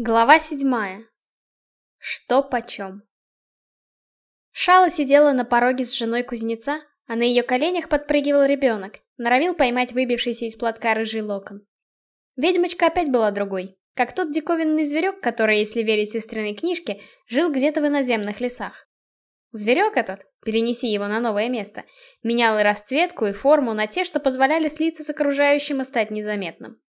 Глава седьмая. Что почем? Шала сидела на пороге с женой кузнеца, а на ее коленях подпрыгивал ребенок, норовил поймать выбившийся из платка рыжий локон. Ведьмочка опять была другой, как тот диковинный зверек, который, если верить сестриной книжке, жил где-то в иноземных лесах. Зверек этот, перенеси его на новое место, менял и расцветку, и форму на те, что позволяли слиться с окружающим и стать незаметным.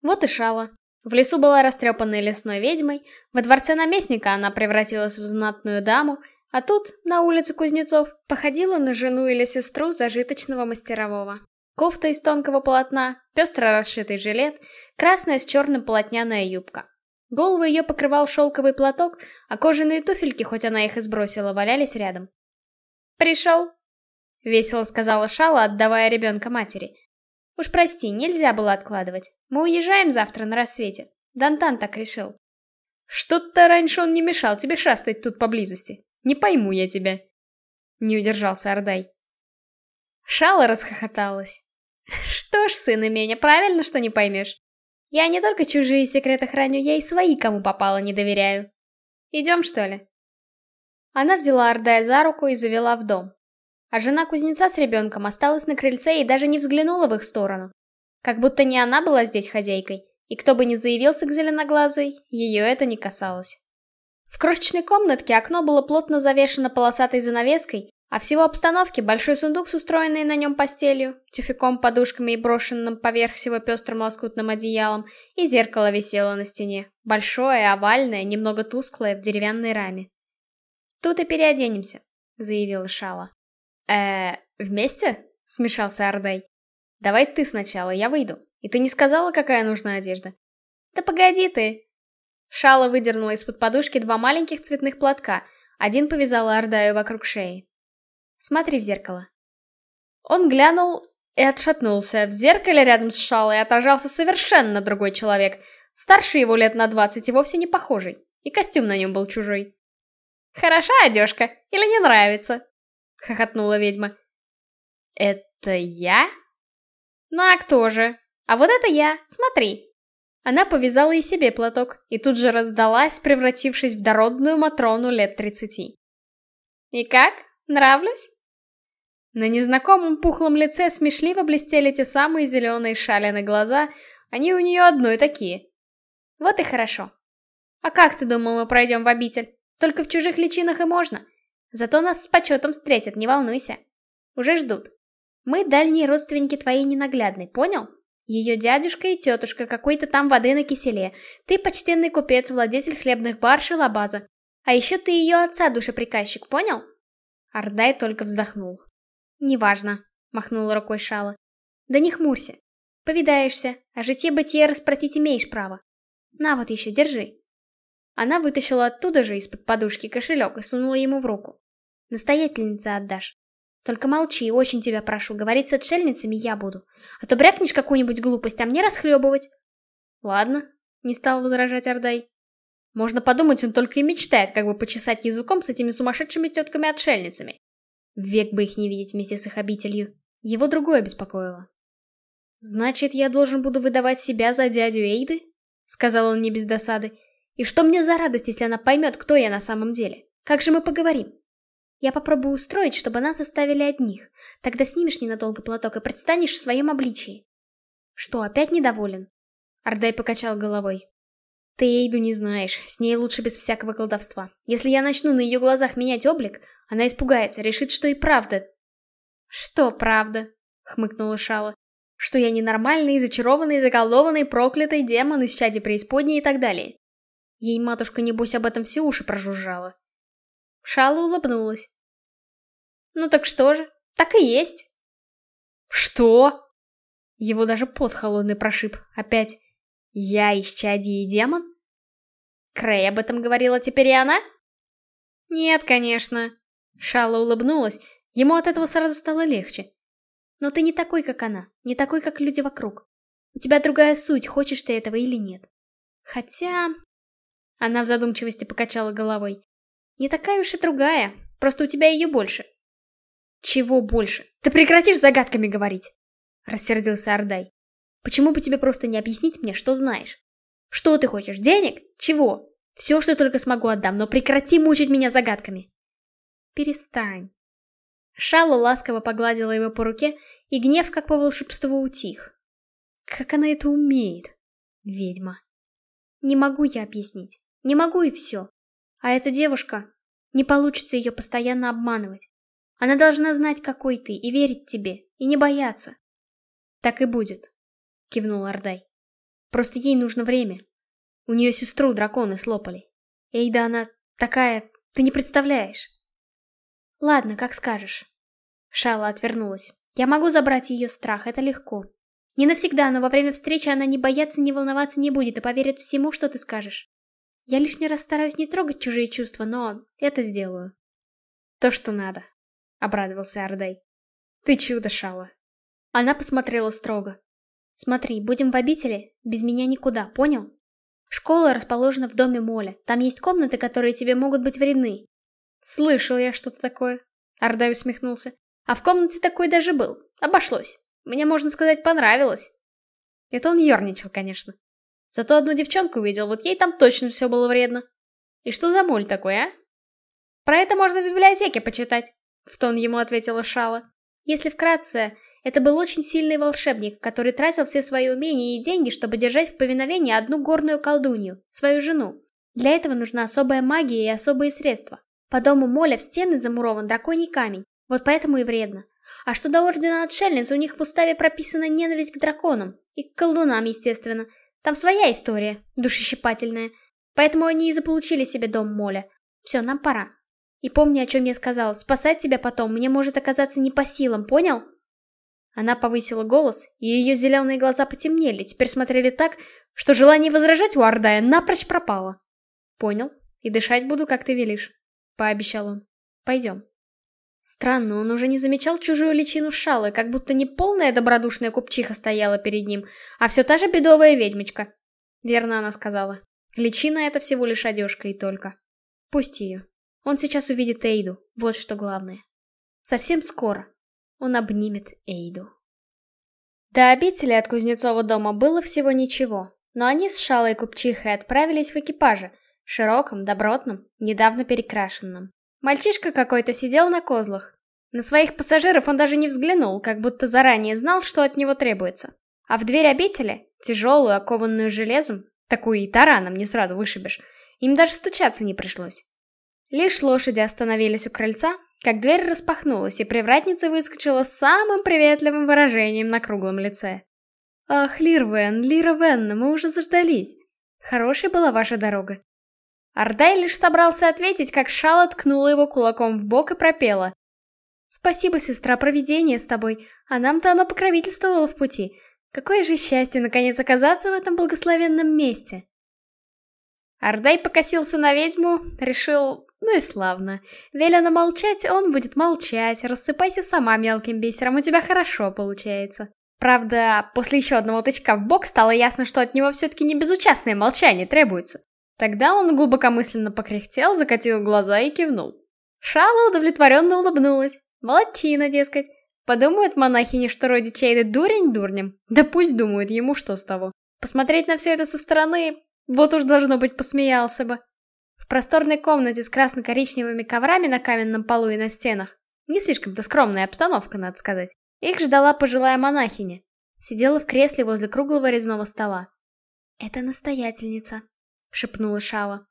Вот и Шала, в лесу была растрепанной лесной ведьмой, во дворце наместника она превратилась в знатную даму, а тут, на улице Кузнецов, походила на жену или сестру зажиточного мастерового. Кофта из тонкого полотна, пестро расшитый жилет, красная с черным полотняная юбка. Голову ее покрывал шелковый платок, а кожаные туфельки, хоть она их и сбросила, валялись рядом. «Пришел!» — весело сказала Шала, отдавая ребенка матери. Уж прости, нельзя было откладывать. Мы уезжаем завтра на рассвете. Дантан так решил. Что-то раньше он не мешал тебе шастать тут поблизости. Не пойму я тебя. Не удержался Ордай. Шала расхохоталась. Что ж, сын меня, правильно, что не поймешь. Я не только чужие секреты храню, я и свои, кому попало, не доверяю. Идем, что ли? Она взяла Ордая за руку и завела в дом. А жена кузнеца с ребенком осталась на крыльце и даже не взглянула в их сторону. Как будто не она была здесь хозяйкой, и кто бы ни заявился к зеленоглазой, ее это не касалось. В крошечной комнатке окно было плотно завешено полосатой занавеской, а всего обстановки большой сундук с устроенной на нем постелью, тюфяком, подушками и брошенным поверх всего пестрым лоскутным одеялом, и зеркало висело на стене, большое, овальное, немного тусклое, в деревянной раме. «Тут и переоденемся», — заявила Шала э вместе?» — смешался Ордай. «Давай ты сначала, я выйду. И ты не сказала, какая нужна одежда?» «Да погоди ты!» Шала выдернула из-под подушки два маленьких цветных платка. Один повязала Ордаю вокруг шеи. «Смотри в зеркало». Он глянул и отшатнулся. В зеркале рядом с Шалой отражался совершенно другой человек. Старше его лет на двадцать и вовсе не похожий. И костюм на нем был чужой. «Хороша одежка? Или не нравится?» — хохотнула ведьма. «Это я?» «Ну а кто же? А вот это я, смотри!» Она повязала и себе платок, и тут же раздалась, превратившись в дородную Матрону лет тридцати. «И как? Нравлюсь?» На незнакомом пухлом лице смешливо блестели те самые зеленые шаленые глаза, они у нее одной такие. Вот и хорошо. А как ты думал, мы пройдем в обитель? Только в чужих личинах и можно. Зато нас с почетом встретят, не волнуйся. Уже ждут. Мы дальние родственники твоей ненаглядной, понял? Ее дядюшка и тетушка какой-то там воды на киселе. Ты почтенный купец, владетель хлебных барш и лабаза. А еще ты ее отца душеприказчик, понял? Ардай только вздохнул. «Неважно», — махнула рукой Шала. «Да не хмурься. Повидаешься, а житье-бытие распротить имеешь право. На вот еще, держи». Она вытащила оттуда же из-под подушки кошелек и сунула ему в руку. Настоятельница отдашь. Только молчи, очень тебя прошу, говорить с отшельницами я буду. А то брякнешь какую-нибудь глупость, а мне расхлебывать. Ладно, не стал возражать Ордай. Можно подумать, он только и мечтает, как бы почесать языком с этими сумасшедшими тетками-отшельницами. Век бы их не видеть вместе с их обителью. Его другое беспокоило. «Значит, я должен буду выдавать себя за дядю Эйды?» — сказал он не без досады. «И что мне за радость, если она поймет, кто я на самом деле? Как же мы поговорим?» Я попробую устроить, чтобы нас оставили одних. Тогда снимешь ненадолго платок и предстанешь в своем обличии. Что, опять недоволен? Ардай покачал головой. Ты Эйду не знаешь, с ней лучше без всякого колдовства. Если я начну на ее глазах менять облик, она испугается, решит, что и правда. Что правда? Хмыкнула Шала. Что я ненормальный, зачарованный, заколдованный, проклятый демон из чади преисподней и так далее. Ей матушка, небось, об этом все уши прожужжала. Шала улыбнулась. «Ну так что же, так и есть». «Что?» Его даже под холодный прошиб. Опять. «Я из чади и демон?» Крей об этом говорила теперь и она? Нет, конечно. Шала улыбнулась. Ему от этого сразу стало легче. Но ты не такой, как она. Не такой, как люди вокруг. У тебя другая суть, хочешь ты этого или нет. Хотя... Она в задумчивости покачала головой. Не такая уж и другая, просто у тебя ее больше. Чего больше? Ты прекратишь загадками говорить? Рассердился Ардай. Почему бы тебе просто не объяснить мне, что знаешь? Что ты хочешь, денег? Чего? Все, что только смогу, отдам, но прекрати мучить меня загадками. Перестань. Шала ласково погладила его по руке, и гнев, как по волшебству, утих. Как она это умеет? Ведьма. Не могу я объяснить. Не могу и все. А эта девушка... Не получится ее постоянно обманывать. Она должна знать, какой ты, и верить тебе, и не бояться. Так и будет, кивнул Ардай. Просто ей нужно время. У нее сестру драконы слопали. Эйда она такая, ты не представляешь. Ладно, как скажешь. Шала отвернулась. Я могу забрать ее страх, это легко. Не навсегда, но во время встречи она не бояться, не волноваться не будет и поверит всему, что ты скажешь. Я лишний раз стараюсь не трогать чужие чувства, но это сделаю. То, что надо, — обрадовался Ардай. Ты чудо, Шала. Она посмотрела строго. Смотри, будем в обители, без меня никуда, понял? Школа расположена в доме Моля. Там есть комнаты, которые тебе могут быть вредны. Слышал я что-то такое. Ардай усмехнулся. А в комнате такой даже был. Обошлось. Мне, можно сказать, понравилось. Это он ерничал, конечно. Зато одну девчонку увидел, вот ей там точно все было вредно. И что за моль такой, а? Про это можно в библиотеке почитать, в тон ему ответила Шала. Если вкратце, это был очень сильный волшебник, который тратил все свои умения и деньги, чтобы держать в повиновении одну горную колдунью, свою жену. Для этого нужна особая магия и особые средства. По дому Моля в стены замурован драконий камень, вот поэтому и вредно. А что до Ордена Отшельниц, у них в уставе прописана ненависть к драконам. И к колдунам, естественно. Там своя история, душещипательная. Поэтому они и заполучили себе дом Моля. Все, нам пора. И помни, о чем я сказала. Спасать тебя потом мне может оказаться не по силам, понял? Она повысила голос, и ее зеленые глаза потемнели, теперь смотрели так, что желание возражать у Ардая напрочь пропало. Понял. И дышать буду, как ты велишь. Пообещал он. Пойдем. Странно, он уже не замечал чужую личину Шалы, как будто не полная добродушная купчиха стояла перед ним, а все та же бедовая ведьмочка. Верно она сказала. Личина — это всего лишь одежка и только. Пусть ее. Он сейчас увидит Эйду, вот что главное. Совсем скоро он обнимет Эйду. До обители от Кузнецова дома было всего ничего, но они с Шалой Купчихой отправились в экипаже, широком, добротном, недавно перекрашенном. Мальчишка какой-то сидел на козлах. На своих пассажиров он даже не взглянул, как будто заранее знал, что от него требуется. А в дверь обители, тяжелую, окованную железом, такую и тараном не сразу вышибешь, им даже стучаться не пришлось. Лишь лошади остановились у крыльца, как дверь распахнулась, и привратница выскочила с самым приветливым выражением на круглом лице. «Ах, Лирвен, Лира мы уже заждались. Хорошая была ваша дорога. Ардай лишь собрался ответить, как Шала ткнула его кулаком в бок и пропела. «Спасибо, сестра, провидение с тобой, а нам-то оно покровительствовало в пути. Какое же счастье, наконец, оказаться в этом благословенном месте!» Ардай покосился на ведьму, решил, ну и славно. Велено молчать, он будет молчать, рассыпайся сама мелким бисером, у тебя хорошо получается. Правда, после еще одного тычка в бок стало ясно, что от него все-таки не безучастное молчание требуется. Тогда он глубокомысленно покряхтел, закатил глаза и кивнул. Шала удовлетворенно улыбнулась. Молодчина, дескать. Подумают монахини, что родич Эйды дурень дурнем. Да пусть думают, ему что с того. Посмотреть на все это со стороны, вот уж должно быть посмеялся бы. В просторной комнате с красно-коричневыми коврами на каменном полу и на стенах, не слишком-то скромная обстановка, надо сказать, их ждала пожилая монахиня. Сидела в кресле возле круглого резного стола. «Это настоятельница», — шепнула Шала.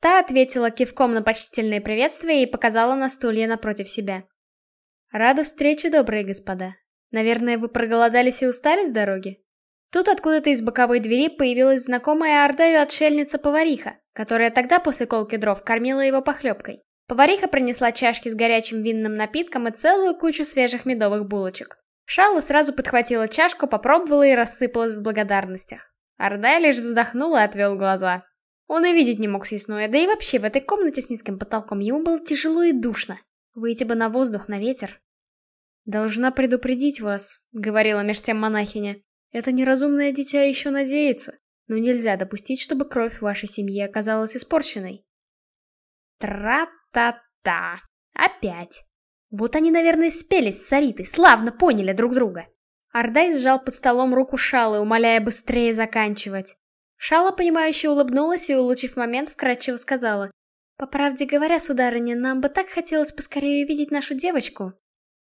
Та ответила кивком на почтительное приветствие и показала на стулья напротив себя. «Рада встрече, добрые господа. Наверное, вы проголодались и устали с дороги?» Тут откуда-то из боковой двери появилась знакомая Ардаю отшельница-повариха, которая тогда после колки дров кормила его похлебкой. Повариха принесла чашки с горячим винным напитком и целую кучу свежих медовых булочек. Шала сразу подхватила чашку, попробовала и рассыпалась в благодарностях. Ардай лишь вздохнул и отвел глаза. Он и видеть не мог съестное, да и вообще в этой комнате с низким потолком ему было тяжело и душно. Выйти бы на воздух, на ветер. «Должна предупредить вас», — говорила меж тем монахиня. «Это неразумное дитя еще надеется, но нельзя допустить, чтобы кровь вашей семье оказалась испорченной». Тра-та-та. Опять. Вот они, наверное, спелись с Саритой, славно поняли друг друга. Ардай сжал под столом руку Шалы, умоляя быстрее заканчивать. Шала, понимающе улыбнулась и, улучив момент, вкратчиво сказала. «По правде говоря, сударыня, нам бы так хотелось поскорее увидеть нашу девочку».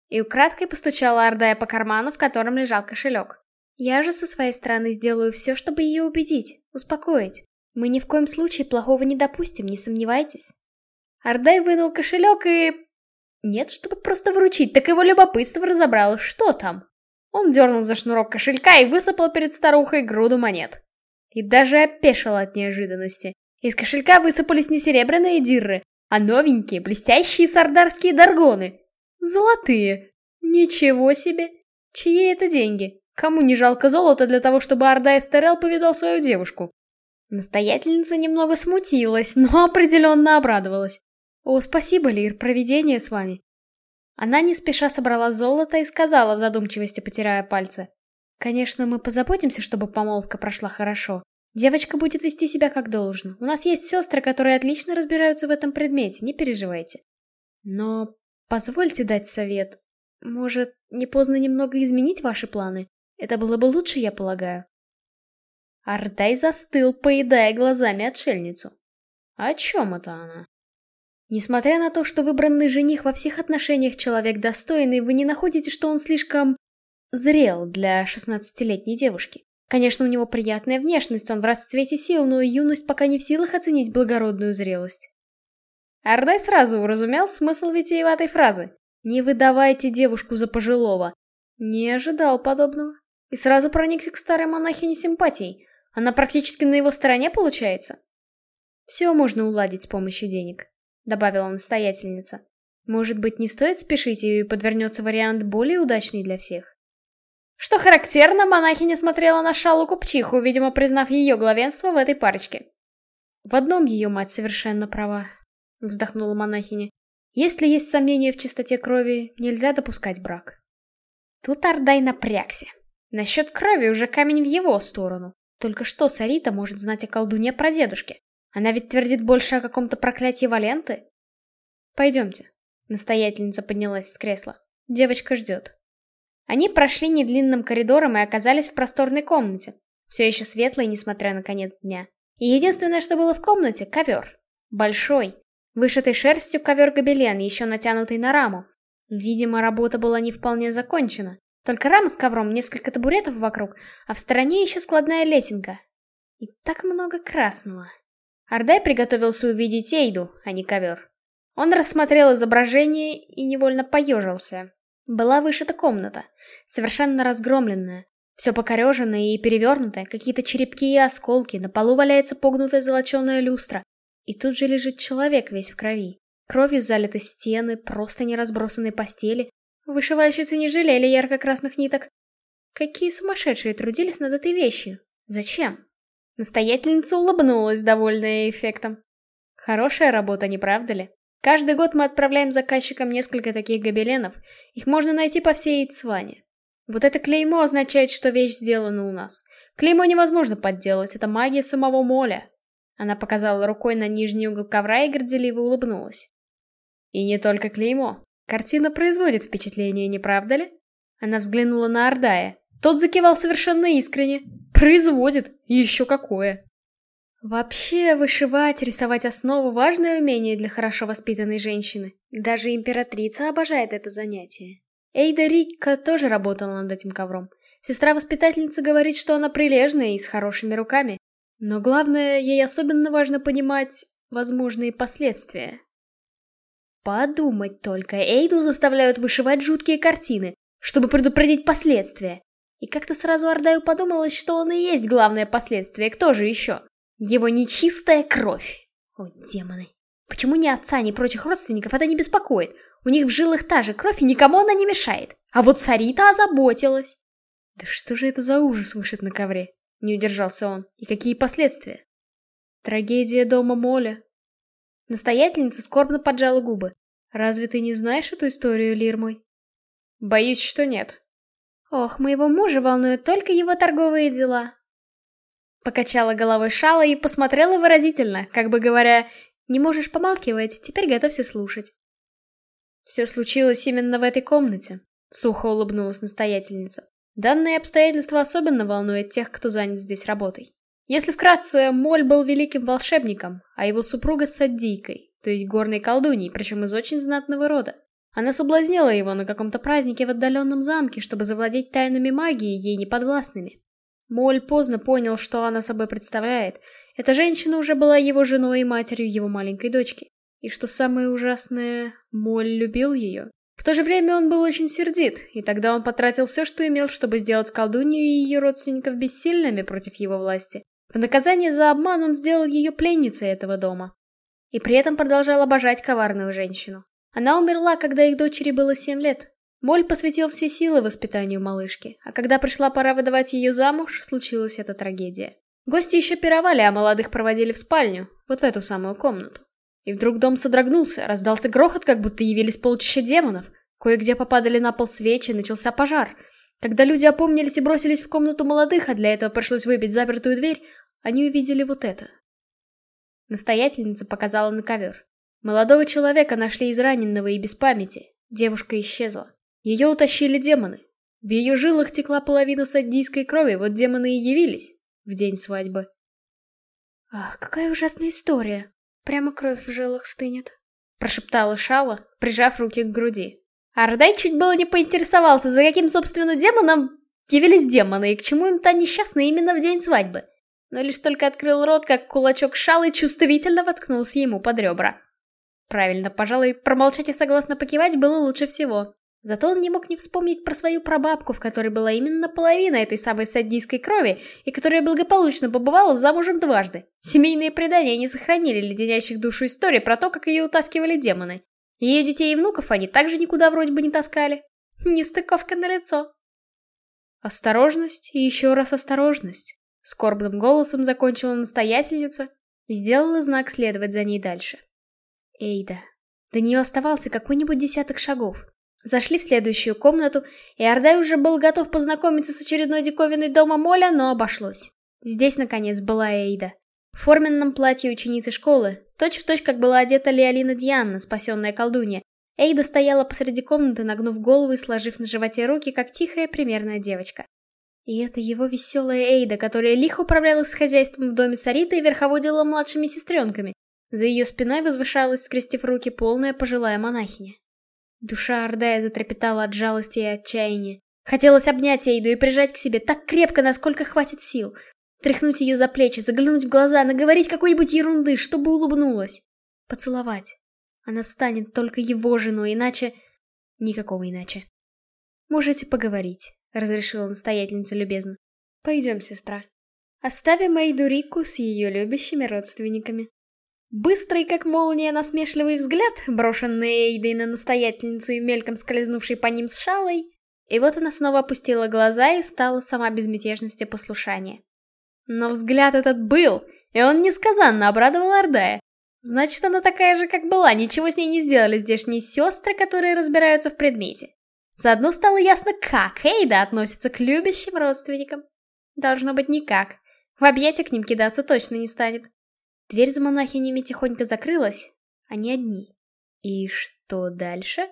И украдкой постучала Ордая по карману, в котором лежал кошелек. «Я же со своей стороны сделаю все, чтобы ее убедить, успокоить. Мы ни в коем случае плохого не допустим, не сомневайтесь». Ордай вынул кошелек и... Нет, чтобы просто вручить, так его любопытство разобрало, что там. Он дернул за шнурок кошелька и высыпал перед старухой груду монет. И даже опешил от неожиданности. Из кошелька высыпались не серебряные дирры, а новенькие, блестящие сардарские даргоны. Золотые. Ничего себе. Чьи это деньги? Кому не жалко золота для того, чтобы Орда Эстерел повидал свою девушку? Настоятельница немного смутилась, но определенно обрадовалась. «О, спасибо, Лир, провидение с вами». Она не спеша собрала золото и сказала в задумчивости, потирая пальцы. «Конечно, мы позаботимся, чтобы помолвка прошла хорошо. Девочка будет вести себя как должно. У нас есть сестры, которые отлично разбираются в этом предмете, не переживайте. Но позвольте дать совет. Может, не поздно немного изменить ваши планы? Это было бы лучше, я полагаю». Артай застыл, поедая глазами отшельницу. О чем это она? Несмотря на то, что выбранный жених во всех отношениях человек достойный, вы не находите, что он слишком... зрел для шестнадцатилетней девушки. Конечно, у него приятная внешность, он в расцвете сил, но юность пока не в силах оценить благородную зрелость. Ардай сразу уразумел смысл витиеватой фразы. «Не выдавайте девушку за пожилого». Не ожидал подобного. И сразу проникся к старой монахине симпатией. Она практически на его стороне получается. Все можно уладить с помощью денег. — добавила настоятельница. «Может быть, не стоит спешить, и подвернется вариант более удачный для всех?» Что характерно, монахиня смотрела на Шалу Купчиху, видимо, признав ее главенство в этой парочке. «В одном ее мать совершенно права», — вздохнула монахиня. «Если есть сомнения в чистоте крови, нельзя допускать брак». Тут Ардай напрягся. Насчет крови уже камень в его сторону. Только что Сарита может знать о колдуне про дедушке? Она ведь твердит больше о каком-то проклятии Валенты. Пойдемте. Настоятельница поднялась с кресла. Девочка ждет. Они прошли недлинным коридором и оказались в просторной комнате. Все еще светлой, несмотря на конец дня. И единственное, что было в комнате — ковер. Большой. Вышитый шерстью ковер-гобелен, еще натянутый на раму. Видимо, работа была не вполне закончена. Только рама с ковром, несколько табуретов вокруг, а в стороне еще складная лесенка. И так много красного. Ардай приготовился увидеть Эйду, а не ковер. Он рассмотрел изображение и невольно поежился. Была вышита комната, совершенно разгромленная. Все покореженное и перевернутое, какие-то черепки и осколки, на полу валяется погнутая золоченая люстра. И тут же лежит человек весь в крови. Кровью залиты стены, просто не разбросанные постели. Вышивальщицы не жалели ярко-красных ниток. Какие сумасшедшие трудились над этой вещью? Зачем? Настоятельница улыбнулась, довольная эффектом. Хорошая работа, не правда ли? Каждый год мы отправляем заказчикам несколько таких гобеленов. Их можно найти по всей Ицване. Вот это клеймо означает, что вещь сделана у нас. Клеймо невозможно подделать, это магия самого Моля. Она показала рукой на нижний угол ковра и горделиво улыбнулась. И не только клеймо. Картина производит впечатление, не правда ли? Она взглянула на Ордая. Тот закивал совершенно искренне. Производит, еще какое. Вообще, вышивать, рисовать основу — важное умение для хорошо воспитанной женщины. Даже императрица обожает это занятие. Эйда Рикка тоже работала над этим ковром. Сестра-воспитательница говорит, что она прилежная и с хорошими руками. Но главное, ей особенно важно понимать возможные последствия. Подумать только, Эйду заставляют вышивать жуткие картины, чтобы предупредить последствия. И как-то сразу Ардаю подумалось, что он и есть главное последствие, кто же еще? Его нечистая кровь. О, демоны. Почему ни отца, ни прочих родственников это не беспокоит? У них в жилах та же кровь, и никому она не мешает. А вот Сарита озаботилась. Да что же это за ужас вышит на ковре? Не удержался он. И какие последствия? Трагедия дома Моля. Настоятельница скорбно поджала губы. Разве ты не знаешь эту историю, Лир мой? Боюсь, что нет. Ох, моего мужа волнуют только его торговые дела. Покачала головой Шала и посмотрела выразительно, как бы говоря, не можешь помалкивать, теперь готовься слушать. Все случилось именно в этой комнате, сухо улыбнулась настоятельница. Данное обстоятельство особенно волнует тех, кто занят здесь работой. Если вкратце, Моль был великим волшебником, а его супруга Саддийкой, то есть горной колдуньей, причем из очень знатного рода. Она соблазнила его на каком-то празднике в отдаленном замке, чтобы завладеть тайнами магии, ей неподвластными. Моль поздно понял, что она собой представляет. Эта женщина уже была его женой и матерью его маленькой дочки. И что самое ужасное, Моль любил ее. В то же время он был очень сердит, и тогда он потратил все, что имел, чтобы сделать колдунью и ее родственников бессильными против его власти. В наказание за обман он сделал ее пленницей этого дома. И при этом продолжал обожать коварную женщину. Она умерла, когда их дочери было семь лет. Моль посвятил все силы воспитанию малышки, а когда пришла пора выдавать ее замуж, случилась эта трагедия. Гости еще пировали, а молодых проводили в спальню, вот в эту самую комнату. И вдруг дом содрогнулся, раздался грохот, как будто явились полчища демонов. Кое-где попадали на пол свечи, начался пожар. Когда люди опомнились и бросились в комнату молодых, а для этого пришлось выбить запертую дверь, они увидели вот это. Настоятельница показала на ковер. Молодого человека нашли израненного и без памяти. Девушка исчезла. Ее утащили демоны. В ее жилах текла половина саддийской крови, вот демоны и явились в день свадьбы. Ах, какая ужасная история. Прямо кровь в жилах стынет. Прошептала Шала, прижав руки к груди. Ардай чуть было не поинтересовался, за каким, собственно, демоном явились демоны, и к чему им та несчастная именно в день свадьбы. Но лишь только открыл рот, как кулачок Шалы чувствительно воткнулся ему под ребра. Правильно, пожалуй, промолчать и согласно покивать было лучше всего. Зато он не мог не вспомнить про свою прабабку, в которой была именно половина этой самой саддийской крови, и которая благополучно побывала замужем дважды. Семейные предания не сохранили леденящих душу истории про то, как ее утаскивали демоны. Ее детей и внуков они также никуда вроде бы не таскали. Нестыковка на лицо. Осторожность и еще раз осторожность. Скорбным голосом закончила настоятельница и сделала знак следовать за ней дальше. Эйда. До нее оставался какой-нибудь десяток шагов. Зашли в следующую комнату, и Ордай уже был готов познакомиться с очередной диковиной дома Моля, но обошлось. Здесь, наконец, была Эйда. В форменном платье ученицы школы, точь-в-точь, точь, как была одета Леолина Дианна, спасенная колдунья. Эйда стояла посреди комнаты, нагнув голову и сложив на животе руки, как тихая примерная девочка. И это его веселая Эйда, которая лихо управлялась с хозяйством в доме Сариты и верховодила младшими сестренками. За ее спиной возвышалась, скрестив руки, полная пожилая монахиня. Душа Ордая затрепетала от жалости и отчаяния. Хотелось обнять Эйду и прижать к себе так крепко, насколько хватит сил. Тряхнуть ее за плечи, заглянуть в глаза, наговорить какой-нибудь ерунды, чтобы улыбнулась. Поцеловать. Она станет только его женой, иначе... Никакого иначе. «Можете поговорить», — разрешила настоятельница любезно. «Пойдем, сестра. Оставим Эйду Рику с ее любящими родственниками». Быстрый, как молния, насмешливый взгляд, брошенный Эйдой на настоятельницу и мельком скользнувший по ним с шалой, и вот она снова опустила глаза и стала сама безмятежности послушания. Но взгляд этот был, и он несказанно обрадовал Ордая. Значит, она такая же, как была, ничего с ней не сделали здешние сестры, которые разбираются в предмете. Заодно стало ясно, как Эйда относится к любящим родственникам. Должно быть никак. В объятия к ним кидаться точно не станет. Дверь за монахинями тихонько закрылась, они одни. И что дальше?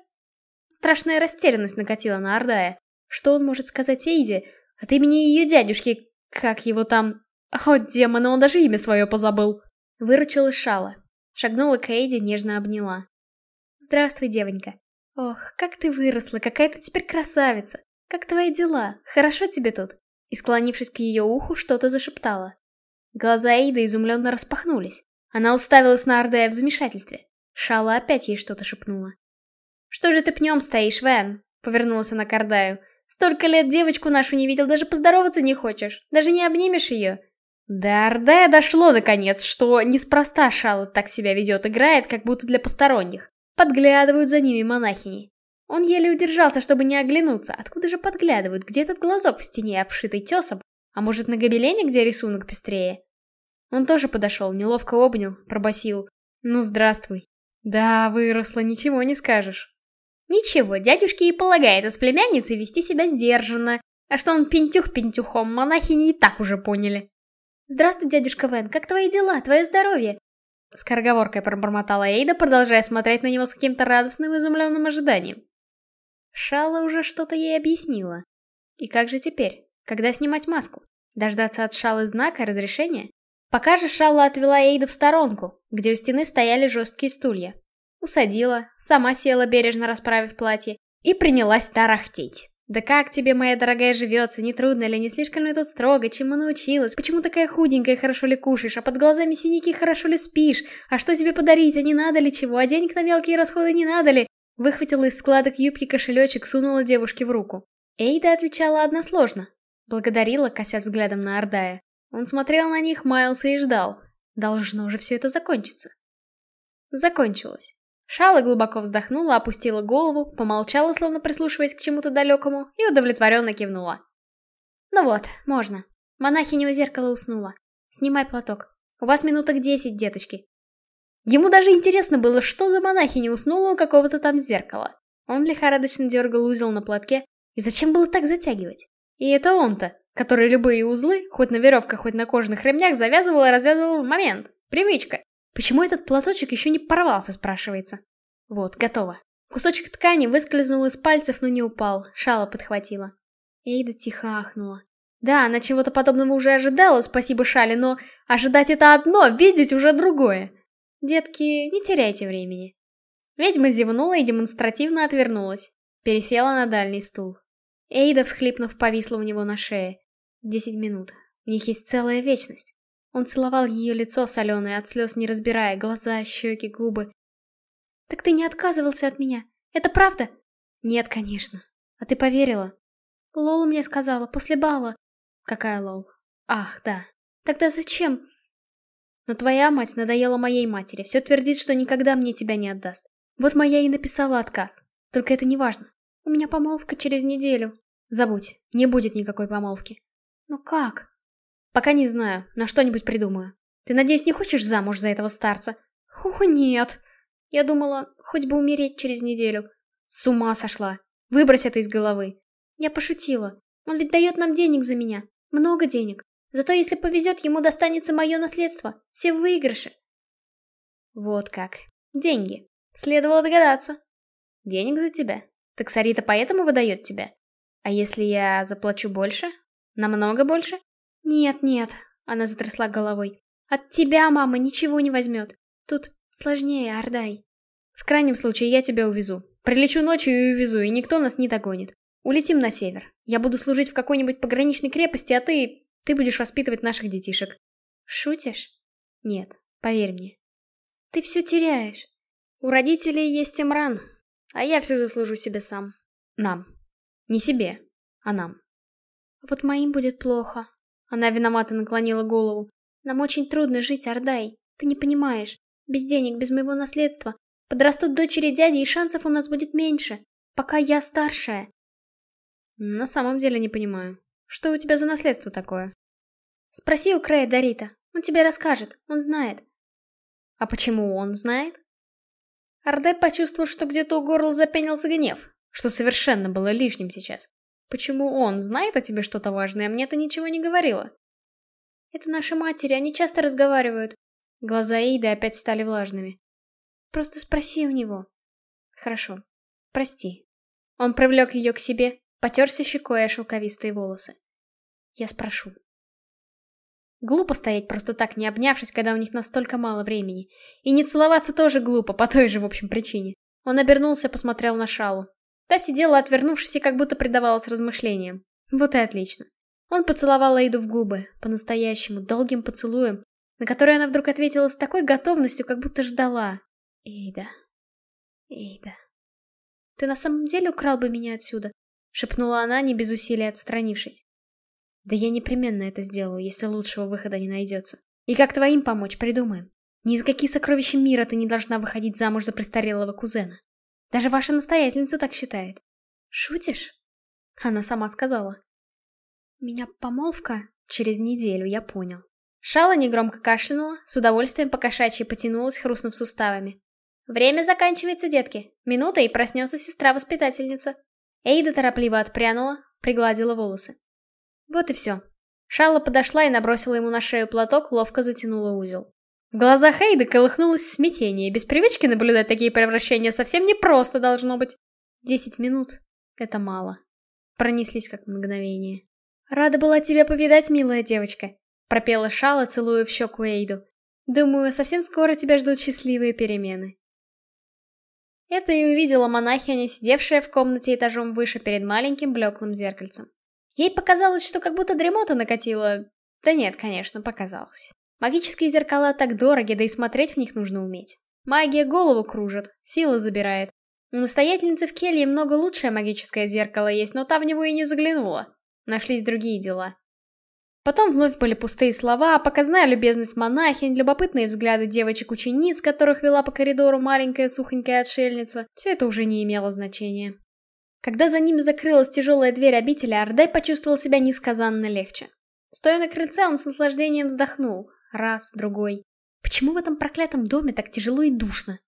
Страшная растерянность накатила на Ардая. Что он может сказать Эйде от имени ее дядюшки, как его там... О, демона, он даже имя свое позабыл. Выручила Шала. Шагнула к Эйде, нежно обняла. Здравствуй, девонька. Ох, как ты выросла, какая ты теперь красавица. Как твои дела? Хорошо тебе тут? И склонившись к ее уху, что-то зашептала. Глаза Эйды изумленно распахнулись. Она уставилась на Ардея в замешательстве. Шала опять ей что-то шепнула. «Что же ты пнем стоишь, Вен?» — повернулась она к Ардаю. «Столько лет девочку нашу не видел, даже поздороваться не хочешь, даже не обнимешь ее». До Ардая дошло наконец, что неспроста Шала так себя ведет, играет, как будто для посторонних. Подглядывают за ними монахини. Он еле удержался, чтобы не оглянуться. Откуда же подглядывают? Где этот глазок в стене, обшитый тесом? А может, на гобелене, где рисунок пестрее? Он тоже подошел, неловко обнял, пробасил. Ну, здравствуй. Да, выросла, ничего не скажешь. Ничего, дядюшке и полагается с племянницей вести себя сдержанно. А что он пентюх пентюхом, монахини и так уже поняли. Здравствуй, дядюшка Вен, как твои дела, твое здоровье? Скороговоркой пробормотала Эйда, продолжая смотреть на него с каким-то радостным изумленным ожиданием. Шала уже что-то ей объяснила. И как же теперь? Когда снимать маску? Дождаться от Шалы знака, разрешения? Пока же Шалла отвела Эйду в сторонку, где у стены стояли жесткие стулья. Усадила, сама села, бережно расправив платье, и принялась тарахтеть. «Да как тебе, моя дорогая, живется? Не трудно ли? Не слишком ли тут строго? Чему научилась? Почему такая худенькая, хорошо ли кушаешь? А под глазами синяки, хорошо ли спишь? А что тебе подарить? А не надо ли чего? А денег на мелкие расходы не надо ли?» Выхватила из складок юбки кошелечек, сунула девушке в руку. Эйда отвечала односложно. Благодарила, кося взглядом на Ордая. Он смотрел на них, маялся и ждал. Должно уже все это закончиться. Закончилось. Шала глубоко вздохнула, опустила голову, помолчала, словно прислушиваясь к чему-то далекому, и удовлетворенно кивнула. Ну вот, можно. Монахиня у зеркала уснула. Снимай платок. У вас минуток десять, деточки. Ему даже интересно было, что за монахиня уснула у какого-то там зеркала. Он лихорадочно дергал узел на платке, и зачем было так затягивать? И это он-то, который любые узлы, хоть на веревках, хоть на кожаных ремнях, завязывал и развязывал в момент. Привычка. Почему этот платочек еще не порвался, спрашивается. Вот, готово. Кусочек ткани выскользнул из пальцев, но не упал. Шала подхватила. Эйда тихо ахнула. Да, она чего-то подобного уже ожидала, спасибо Шале, но ожидать это одно, видеть уже другое. Детки, не теряйте времени. Ведьма зевнула и демонстративно отвернулась. Пересела на дальний стул. Эйда, всхлипнув, повисла у него на шее. Десять минут. У них есть целая вечность. Он целовал ее лицо соленое, от слез не разбирая, глаза, щеки, губы. «Так ты не отказывался от меня? Это правда?» «Нет, конечно. А ты поверила?» «Лола мне сказала, после бала». «Какая Лол?» «Ах, да. Тогда зачем?» «Но твоя мать надоела моей матери, все твердит, что никогда мне тебя не отдаст. Вот моя и написала отказ. Только это не важно. У меня помолвка через неделю. Забудь, не будет никакой помолвки». «Ну как?» Пока не знаю, на что-нибудь придумаю. Ты, надеюсь, не хочешь замуж за этого старца? О, нет. Я думала, хоть бы умереть через неделю. С ума сошла. Выбрось это из головы. Я пошутила. Он ведь дает нам денег за меня. Много денег. Зато если повезет, ему достанется мое наследство. Все в выигрыше. Вот как. Деньги. Следовало догадаться. Денег за тебя. Так Сарита поэтому выдает тебя? А если я заплачу больше? Намного больше? «Нет, нет», — она затрясла головой. «От тебя мама ничего не возьмет. Тут сложнее, Ардай». «В крайнем случае я тебя увезу. Прилечу ночью и увезу, и никто нас не догонит. Улетим на север. Я буду служить в какой-нибудь пограничной крепости, а ты... ты будешь воспитывать наших детишек». «Шутишь?» «Нет, поверь мне». «Ты все теряешь. У родителей есть Имран, а я все заслужу себе сам. Нам. Не себе, а нам». «Вот моим будет плохо», она виновато наклонила голову. Нам очень трудно жить, Ардай. Ты не понимаешь. Без денег, без моего наследства. Подрастут дочери дяди, и шансов у нас будет меньше. Пока я старшая. На самом деле не понимаю. Что у тебя за наследство такое? Спроси у Крея Дарита. Он тебе расскажет. Он знает. А почему он знает? Ардай почувствовал, что где-то у горла запенился гнев, что совершенно было лишним сейчас. Почему он знает о тебе что-то важное, а мне ты ничего не говорила? Это наши матери, они часто разговаривают. Глаза Эйды опять стали влажными. Просто спроси у него. Хорошо. Прости. Он привлек ее к себе, потерся щекой о шелковистые волосы. Я спрошу. Глупо стоять просто так, не обнявшись, когда у них настолько мало времени. И не целоваться тоже глупо, по той же, в общем, причине. Он обернулся, посмотрел на Шалу. Та сидела, отвернувшись, и как будто предавалась размышлениям. Вот и отлично. Он поцеловал Эйду в губы, по-настоящему, долгим поцелуем, на который она вдруг ответила с такой готовностью, как будто ждала. «Эйда, Эйда, ты на самом деле украл бы меня отсюда?» — шепнула она, не без усилия отстранившись. «Да я непременно это сделаю, если лучшего выхода не найдется. И как твоим помочь, придумаем. Ни за какие сокровища мира ты не должна выходить замуж за престарелого кузена. Даже ваша настоятельница так считает. Шутишь? Она сама сказала. Меня помолвка через неделю, я понял. Шала негромко кашлянула, с удовольствием покошачьи потянулась, хрустнув суставами. «Время заканчивается, детки. Минута, и проснется сестра-воспитательница». Эйда торопливо отпрянула, пригладила волосы. Вот и все. Шала подошла и набросила ему на шею платок, ловко затянула узел. В глазах Эйды колыхнулось смятение. Без привычки наблюдать такие превращения совсем непросто должно быть. Десять минут — это мало. Пронеслись как мгновение. «Рада была тебя повидать, милая девочка», — пропела Шала, целуя в щеку Эйду. «Думаю, совсем скоро тебя ждут счастливые перемены». Это и увидела монахиня, сидевшая в комнате этажом выше перед маленьким блеклым зеркальцем. Ей показалось, что как будто дремота накатила... Да нет, конечно, показалось. Магические зеркала так дороги, да и смотреть в них нужно уметь. Магия голову кружит, сила забирает. У настоятельницы в келье много лучшее магическое зеркало есть, но та в него и не заглянула. Нашлись другие дела. Потом вновь были пустые слова, показная любезность монахинь, любопытные взгляды девочек-учениц, которых вела по коридору маленькая сухонькая отшельница. Все это уже не имело значения. Когда за ними закрылась тяжелая дверь обители, Ардай почувствовал себя несказанно легче. Стоя на крыльце, он с наслаждением вздохнул. Раз, другой. Почему в этом проклятом доме так тяжело и душно?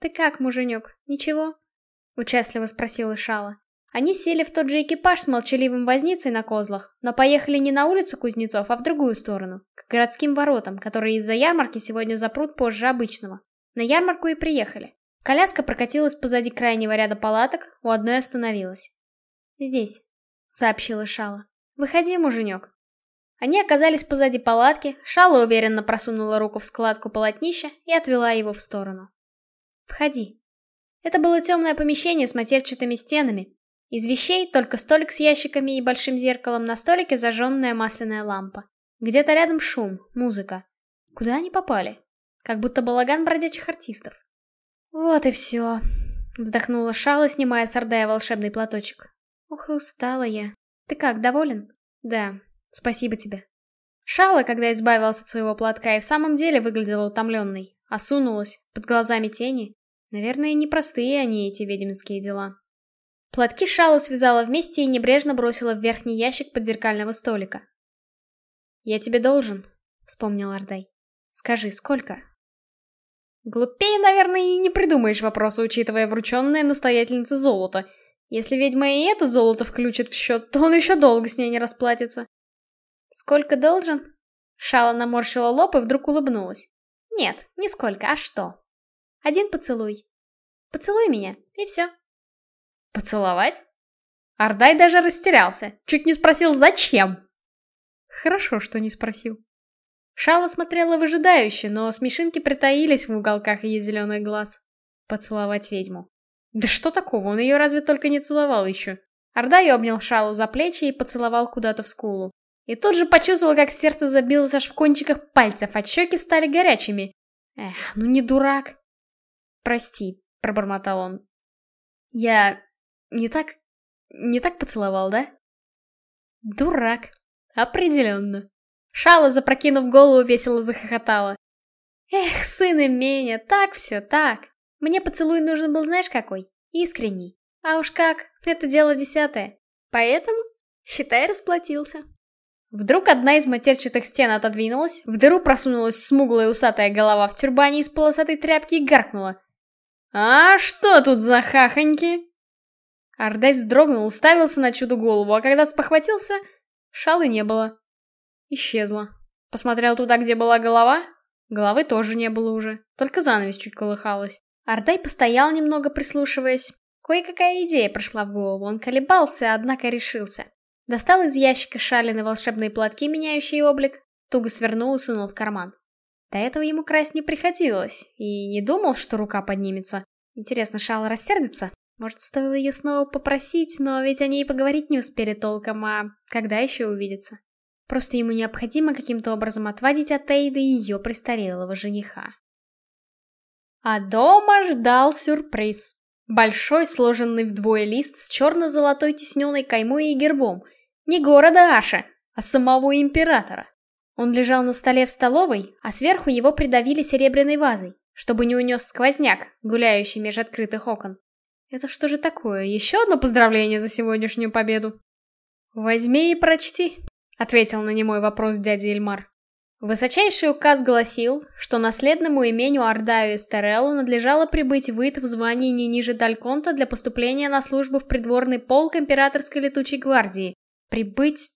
«Ты как, муженек, ничего?» — участливо спросила Шала. Они сели в тот же экипаж с молчаливым возницей на козлах, но поехали не на улицу Кузнецов, а в другую сторону, к городским воротам, которые из-за ярмарки сегодня запрут позже обычного. На ярмарку и приехали. Коляска прокатилась позади крайнего ряда палаток, у одной остановилась. «Здесь», — сообщила Шала. «Выходи, муженек». Они оказались позади палатки, Шала уверенно просунула руку в складку полотнища и отвела его в сторону. «Входи». Это было темное помещение с матерчатыми стенами, из вещей только столик с ящиками и большим зеркалом, на столике зажженная масляная лампа. Где-то рядом шум, музыка. Куда они попали? Как будто балаган бродячих артистов. Вот и все. Вздохнула Шала, снимая с Ордая волшебный платочек. Ух, устала я. Ты как, доволен? Да, спасибо тебе. Шала, когда избавилась от своего платка, и в самом деле выглядела утомленной. Осунулась, под глазами тени. Наверное, непростые они, эти ведьминские дела. Платки Шала связала вместе и небрежно бросила в верхний ящик подзеркального столика. «Я тебе должен», — вспомнил Ардай. «Скажи, сколько?» Глупее, наверное, и не придумаешь вопроса, учитывая врученное настоятельнице золото. Если ведьма и это золото включит в счет, то он еще долго с ней не расплатится. «Сколько должен?» Шала наморщила лоб и вдруг улыбнулась. «Нет, нисколько, а что?» «Один поцелуй. Поцелуй меня, и все». Поцеловать? Ардай даже растерялся, чуть не спросил «зачем?». Хорошо, что не спросил. Шала смотрела выжидающе, но смешинки притаились в уголках ее зеленых глаз. Поцеловать ведьму. Да что такого, он ее разве только не целовал еще. Ардай обнял Шалу за плечи и поцеловал куда-то в скулу. И тут же почувствовал, как сердце забилось аж в кончиках пальцев, а щеки стали горячими. Эх, ну не дурак. Прости, пробормотал он. Я не так... не так поцеловал, да? Дурак. Определенно. Шала, запрокинув голову, весело захохотала. Эх, сын Меня, так все, так. Мне поцелуй нужен был знаешь какой? Искренний. А уж как, это дело десятое. Поэтому, считай, расплатился. Вдруг одна из матерчатых стен отодвинулась, в дыру просунулась смуглая усатая голова в тюрбане из полосатой тряпки и гаркнула. «А что тут за хахоньки?» Ардай вздрогнул, уставился на чудо-голову, а когда спохватился, шалы не было. Исчезла. Посмотрел туда, где была голова. Головы тоже не было уже, только занавес чуть колыхалась. Ардай постоял немного, прислушиваясь. Кое-какая идея прошла в голову, он колебался, однако решился. Достал из ящика шалины волшебные платки, меняющие облик, туго свернул и сунул в карман. До этого ему красть не приходилось, и не думал, что рука поднимется. Интересно, Шал рассердится? Может, стоило ее снова попросить, но ведь они и поговорить не успели толком, а когда еще увидятся? Просто ему необходимо каким-то образом отводить от Эйды ее престарелого жениха. А дома ждал сюрприз. Большой, сложенный вдвое лист с черно-золотой тисненной каймой и гербом. Не города Аша, а самого императора. Он лежал на столе в столовой, а сверху его придавили серебряной вазой, чтобы не унес сквозняк, гуляющий меж открытых окон. Это что же такое? Еще одно поздравление за сегодняшнюю победу? Возьми и прочти, ответил на немой вопрос дядя Эльмар. Высочайший указ гласил, что наследному имению Ардаю Эстереллу надлежало прибыть в Ит в звании не ниже Дальконта для поступления на службу в придворный полк императорской летучей гвардии. Прибыть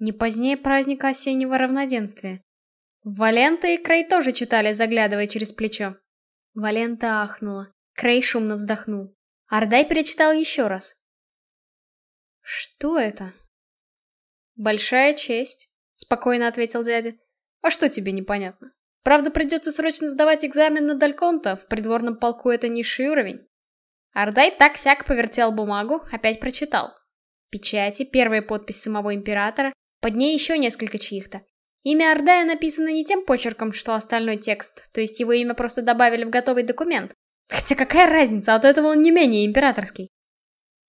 не позднее праздника осеннего равноденствия. Валента и Крей тоже читали, заглядывая через плечо. Валента ахнула. Крей шумно вздохнул. Ардай перечитал еще раз. Что это? Большая честь, спокойно ответил дядя. А что тебе непонятно? Правда, придется срочно сдавать экзамен на Дальконта, в придворном полку это низший уровень. Ардай так-сяк повертел бумагу, опять прочитал. Печати, первая подпись самого императора, под ней еще несколько чьих-то. Имя Ардая написано не тем почерком, что остальной текст, то есть его имя просто добавили в готовый документ. Хотя какая разница, от этого он не менее императорский.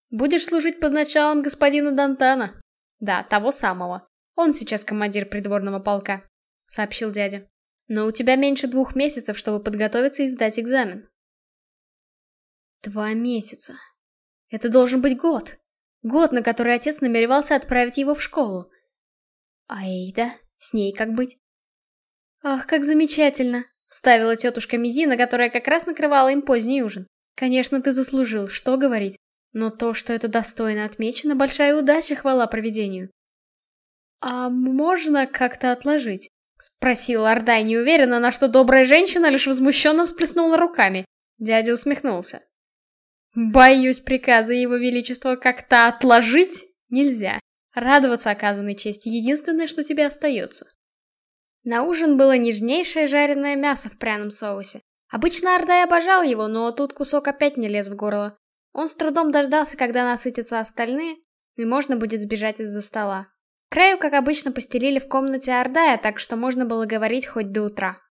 Будешь служить под началом господина Дантана. Да, того самого. Он сейчас командир придворного полка, сообщил дядя. Но у тебя меньше двух месяцев, чтобы подготовиться и сдать экзамен. Два месяца. Это должен быть год. Год, на который отец намеревался отправить его в школу. А Эйда? С ней как быть? Ах, как замечательно, вставила тетушка Мизина, которая как раз накрывала им поздний ужин. Конечно, ты заслужил, что говорить. Но то, что это достойно отмечено, большая удача, хвала проведению. А можно как-то отложить? Спросил Ордай неуверенно, на что добрая женщина лишь возмущенно всплеснула руками. Дядя усмехнулся. Боюсь, приказа его величества как-то отложить нельзя. Радоваться оказанной чести — единственное, что тебе остается. На ужин было нежнейшее жареное мясо в пряном соусе. Обычно Ордай обожал его, но тут кусок опять не лез в горло. Он с трудом дождался, когда насытятся остальные, и можно будет сбежать из-за стола. Краю, как обычно, постелили в комнате Ордая, так что можно было говорить хоть до утра.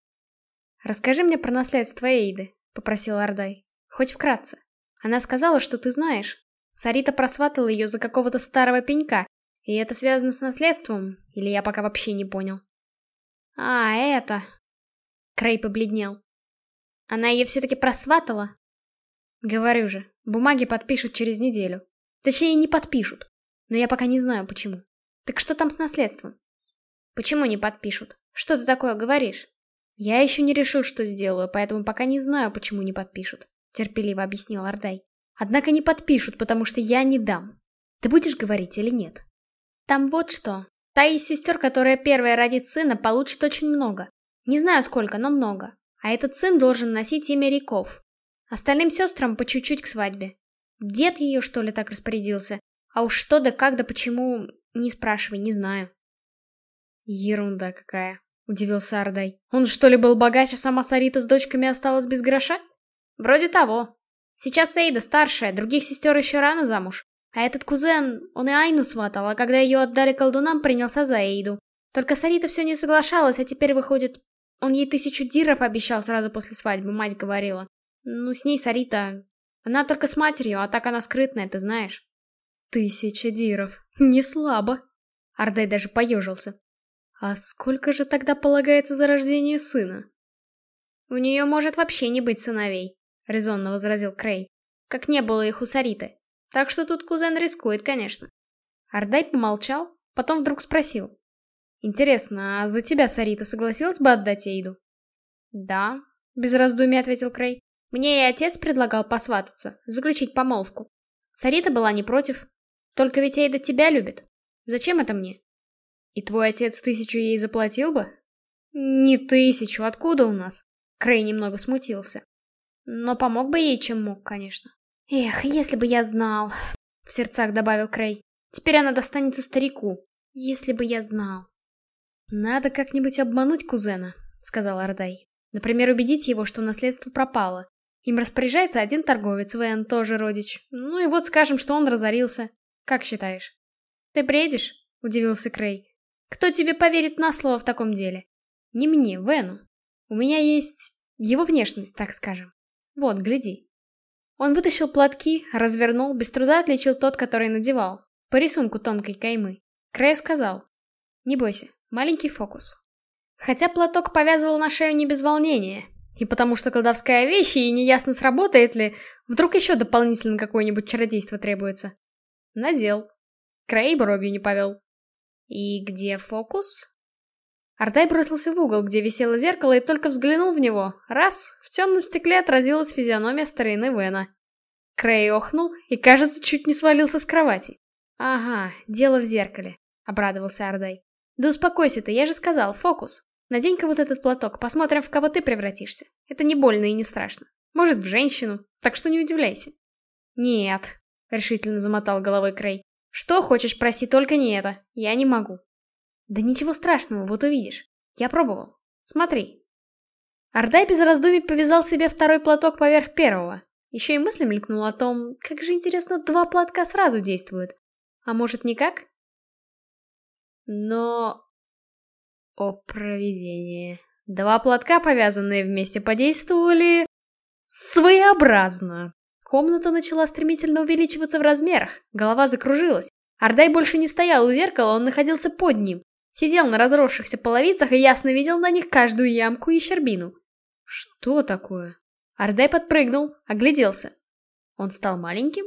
«Расскажи мне про наследство Эйды», — попросил Ордай. «Хоть вкратце. Она сказала, что ты знаешь. Сарита просватала ее за какого-то старого пенька, и это связано с наследством? Или я пока вообще не понял? А, это... Крей побледнел. Она ее все-таки просватала? Говорю же, бумаги подпишут через неделю. Точнее, не подпишут. Но я пока не знаю, почему. Так что там с наследством? Почему не подпишут? Что ты такое говоришь? Я еще не решил, что сделаю, поэтому пока не знаю, почему не подпишут. Терпеливо объяснил Ардай. Однако не подпишут, потому что я не дам. Ты будешь говорить или нет? Там вот что. Та из сестер, которая первая родит сына, получит очень много. Не знаю сколько, но много. А этот сын должен носить имя Риков. Остальным сестрам по чуть-чуть к свадьбе. Дед ее, что ли, так распорядился? А уж что да как да почему, не спрашивай, не знаю. Ерунда какая, удивился Ардай. Он что ли был богач, а сама Сарита с дочками осталась без гроша? Вроде того. Сейчас Эйда старшая, других сестер еще рано замуж. А этот кузен, он и Айну сватал, а когда ее отдали колдунам, принялся за Эйду. Только Сарита все не соглашалась, а теперь выходит... Он ей тысячу диров обещал сразу после свадьбы, мать говорила. Ну, с ней Сарита... Она только с матерью, а так она скрытная, ты знаешь. Тысяча диров. Не слабо. Ардей даже поежился. А сколько же тогда полагается за рождение сына? У нее может вообще не быть сыновей, резонно возразил Крей. Как не было их у Сариты. Так что тут кузен рискует, конечно. Ардай помолчал, потом вдруг спросил. Интересно, а за тебя Сарита согласилась бы отдать Эйду? Да, без раздумий ответил Крей. Мне и отец предлагал посвататься, заключить помолвку. Сарита была не против. Только ведь Эйда тебя любит. Зачем это мне? И твой отец тысячу ей заплатил бы? Не тысячу, откуда у нас? Крей немного смутился. Но помог бы ей, чем мог, конечно. Эх, если бы я знал, в сердцах добавил Крей. Теперь она достанется старику. Если бы я знал. Надо как-нибудь обмануть кузена, сказал Ардай. Например, убедить его, что наследство пропало. Им распоряжается один торговец, Вэн, тоже родич. Ну и вот скажем, что он разорился. Как считаешь? Ты бредишь? Удивился Крей. Кто тебе поверит на слово в таком деле? Не мне, Вену. У меня есть его внешность, так скажем. Вот, гляди. Он вытащил платки, развернул, без труда отличил тот, который надевал. По рисунку тонкой каймы. Крей сказал. Не бойся, маленький фокус. Хотя платок повязывал на шею не без волнения. И потому что кладовская вещь, и неясно сработает ли, вдруг еще дополнительно какое-нибудь чародейство требуется. Надел. Крей бровью не повел. И где фокус? Ардай бросился в угол, где висело зеркало, и только взглянул в него. Раз, в темном стекле отразилась физиономия старины Вена. Крей охнул и, кажется, чуть не свалился с кровати. «Ага, дело в зеркале», — обрадовался Ардай. «Да успокойся ты, я же сказал, фокус. Надень-ка вот этот платок, посмотрим, в кого ты превратишься. Это не больно и не страшно. Может, в женщину, так что не удивляйся». «Нет», — решительно замотал головой Крей. Что хочешь, проси, только не это. Я не могу. Да ничего страшного, вот увидишь. Я пробовал. Смотри. Ардай без раздумий повязал себе второй платок поверх первого. Еще и мысль мелькнула о том, как же интересно два платка сразу действуют. А может никак? Но... О, провидение. Два платка, повязанные вместе, подействовали... Своеобразно. Комната начала стремительно увеличиваться в размерах, голова закружилась. Ардай больше не стоял у зеркала, он находился под ним. Сидел на разросшихся половицах и ясно видел на них каждую ямку и щербину. Что такое? Ардай подпрыгнул, огляделся. Он стал маленьким?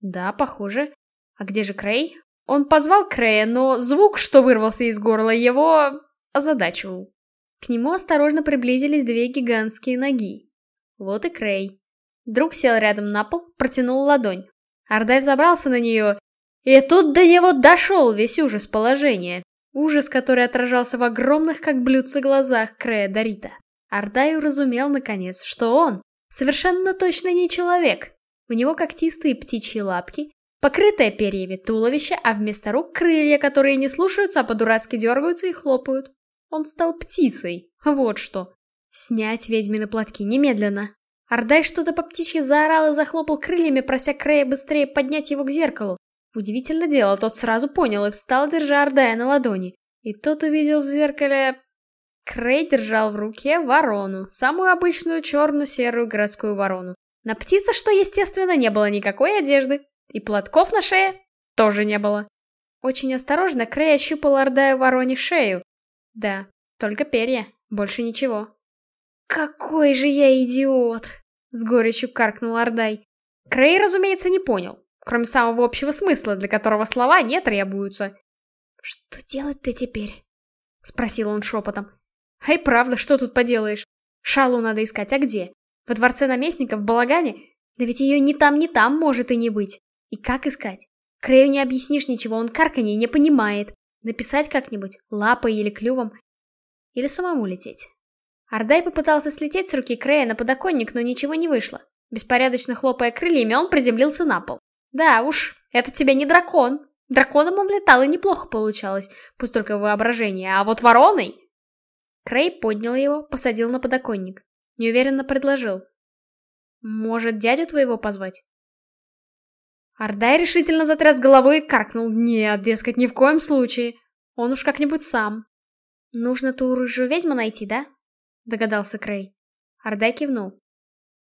Да, похоже. А где же Крей? Он позвал Крея, но звук, что вырвался из горла, его озадачивал. К нему осторожно приблизились две гигантские ноги. Вот и Крей. Друг сел рядом на пол, протянул ладонь. Ардай взобрался на нее, и тут до него дошел весь ужас положения. Ужас, который отражался в огромных, как блюдца, глазах Крея Дорита. Ардай уразумел, наконец, что он совершенно точно не человек. У него когтистые птичьи лапки, покрытое перьями туловище, а вместо рук крылья, которые не слушаются, а по-дурацки дергаются и хлопают. Он стал птицей. Вот что. Снять ведьмины платки немедленно. Ардай что-то по птичьи заорал и захлопал крыльями, прося Крея быстрее поднять его к зеркалу. Удивительно дело, тот сразу понял и встал, держа Ардая на ладони. И тот увидел в зеркале... Крей держал в руке ворону, самую обычную черно-серую городскую ворону. На птице, что естественно, не было никакой одежды. И платков на шее тоже не было. Очень осторожно Крей ощупал Ардаю вороне шею. Да, только перья, больше ничего. «Какой же я идиот!» — с горечью каркнул Ардай. Крей, разумеется, не понял кроме самого общего смысла, для которого слова не требуются. «Что делать-то теперь?» — спросил он шепотом. «Ай, правда, что тут поделаешь? Шалу надо искать, а где? Во дворце наместника, в балагане? Да ведь ее ни там, ни там может и не быть. И как искать? Крею не объяснишь ничего, он карканье не понимает. Написать как-нибудь, лапой или клювом. Или самому лететь. Ардай попытался слететь с руки Крея на подоконник, но ничего не вышло. Беспорядочно хлопая крыльями, он приземлился на пол. Да уж, это тебе не дракон. Драконом он летал и неплохо получалось, пусть только воображение, а вот вороной... Крей поднял его, посадил на подоконник. Неуверенно предложил. Может, дядю твоего позвать? Ардай решительно затряс головой и каркнул. Нет, дескать, ни в коем случае. Он уж как-нибудь сам. Нужно ту рыжую ведьму найти, да? Догадался Крей. Ардай кивнул.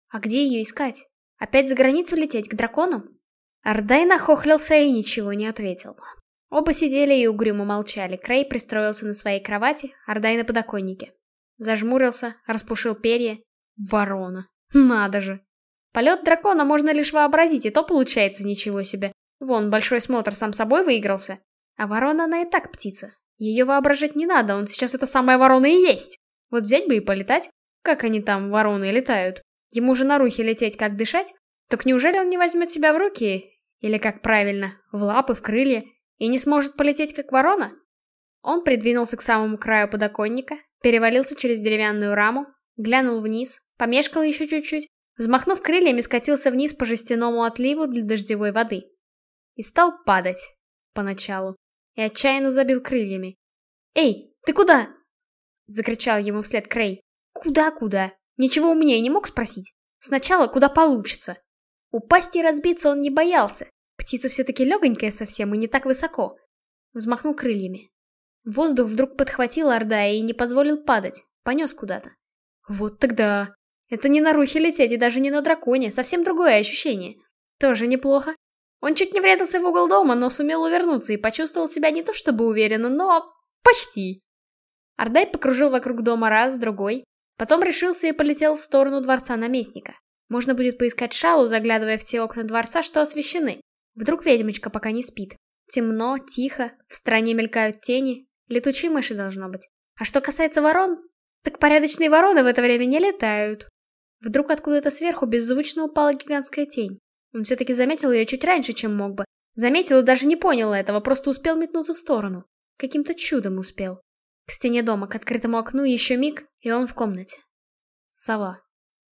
А где ее искать? Опять за границу лететь, к драконам? Ардай нахохлился и ничего не ответил. Оба сидели и угрюмо молчали. Крей пристроился на своей кровати, Ардай на подоконнике. Зажмурился, распушил перья. Ворона. Надо же. Полет дракона можно лишь вообразить, и то получается ничего себе. Вон, большой смотр сам собой выигрался. А ворона она и так птица. Ее воображать не надо, он сейчас эта самая ворона и есть. Вот взять бы и полетать. Как они там, вороны, летают? Ему же на рухе лететь, как дышать? Так неужели он не возьмет себя в руки или как правильно, в лапы, в крылья, и не сможет полететь как ворона? Он придвинулся к самому краю подоконника, перевалился через деревянную раму, глянул вниз, помешкал еще чуть-чуть, взмахнув крыльями, скатился вниз по жестяному отливу для дождевой воды. И стал падать. Поначалу. И отчаянно забил крыльями. «Эй, ты куда?» Закричал ему вслед Крей. «Куда-куда? Ничего умнее не мог спросить? Сначала куда получится». Упасть и разбиться он не боялся. Птица все-таки легонькая совсем и не так высоко. Взмахнул крыльями. Воздух вдруг подхватил Ордая и не позволил падать. Понес куда-то. Вот тогда... Это не на рухе лететь и даже не на драконе. Совсем другое ощущение. Тоже неплохо. Он чуть не врезался в угол дома, но сумел увернуться и почувствовал себя не то чтобы уверенно, но... почти. Ардай покружил вокруг дома раз, другой. Потом решился и полетел в сторону дворца наместника. Можно будет поискать Шалу, заглядывая в те окна дворца, что освещены. Вдруг ведьмочка пока не спит. Темно, тихо, в стране мелькают тени. Летучие мыши должно быть. А что касается ворон, так порядочные вороны в это время не летают. Вдруг откуда-то сверху беззвучно упала гигантская тень. Он все-таки заметил ее чуть раньше, чем мог бы. Заметил и даже не понял этого, просто успел метнуться в сторону. Каким-то чудом успел. К стене дома, к открытому окну еще миг, и он в комнате. Сова.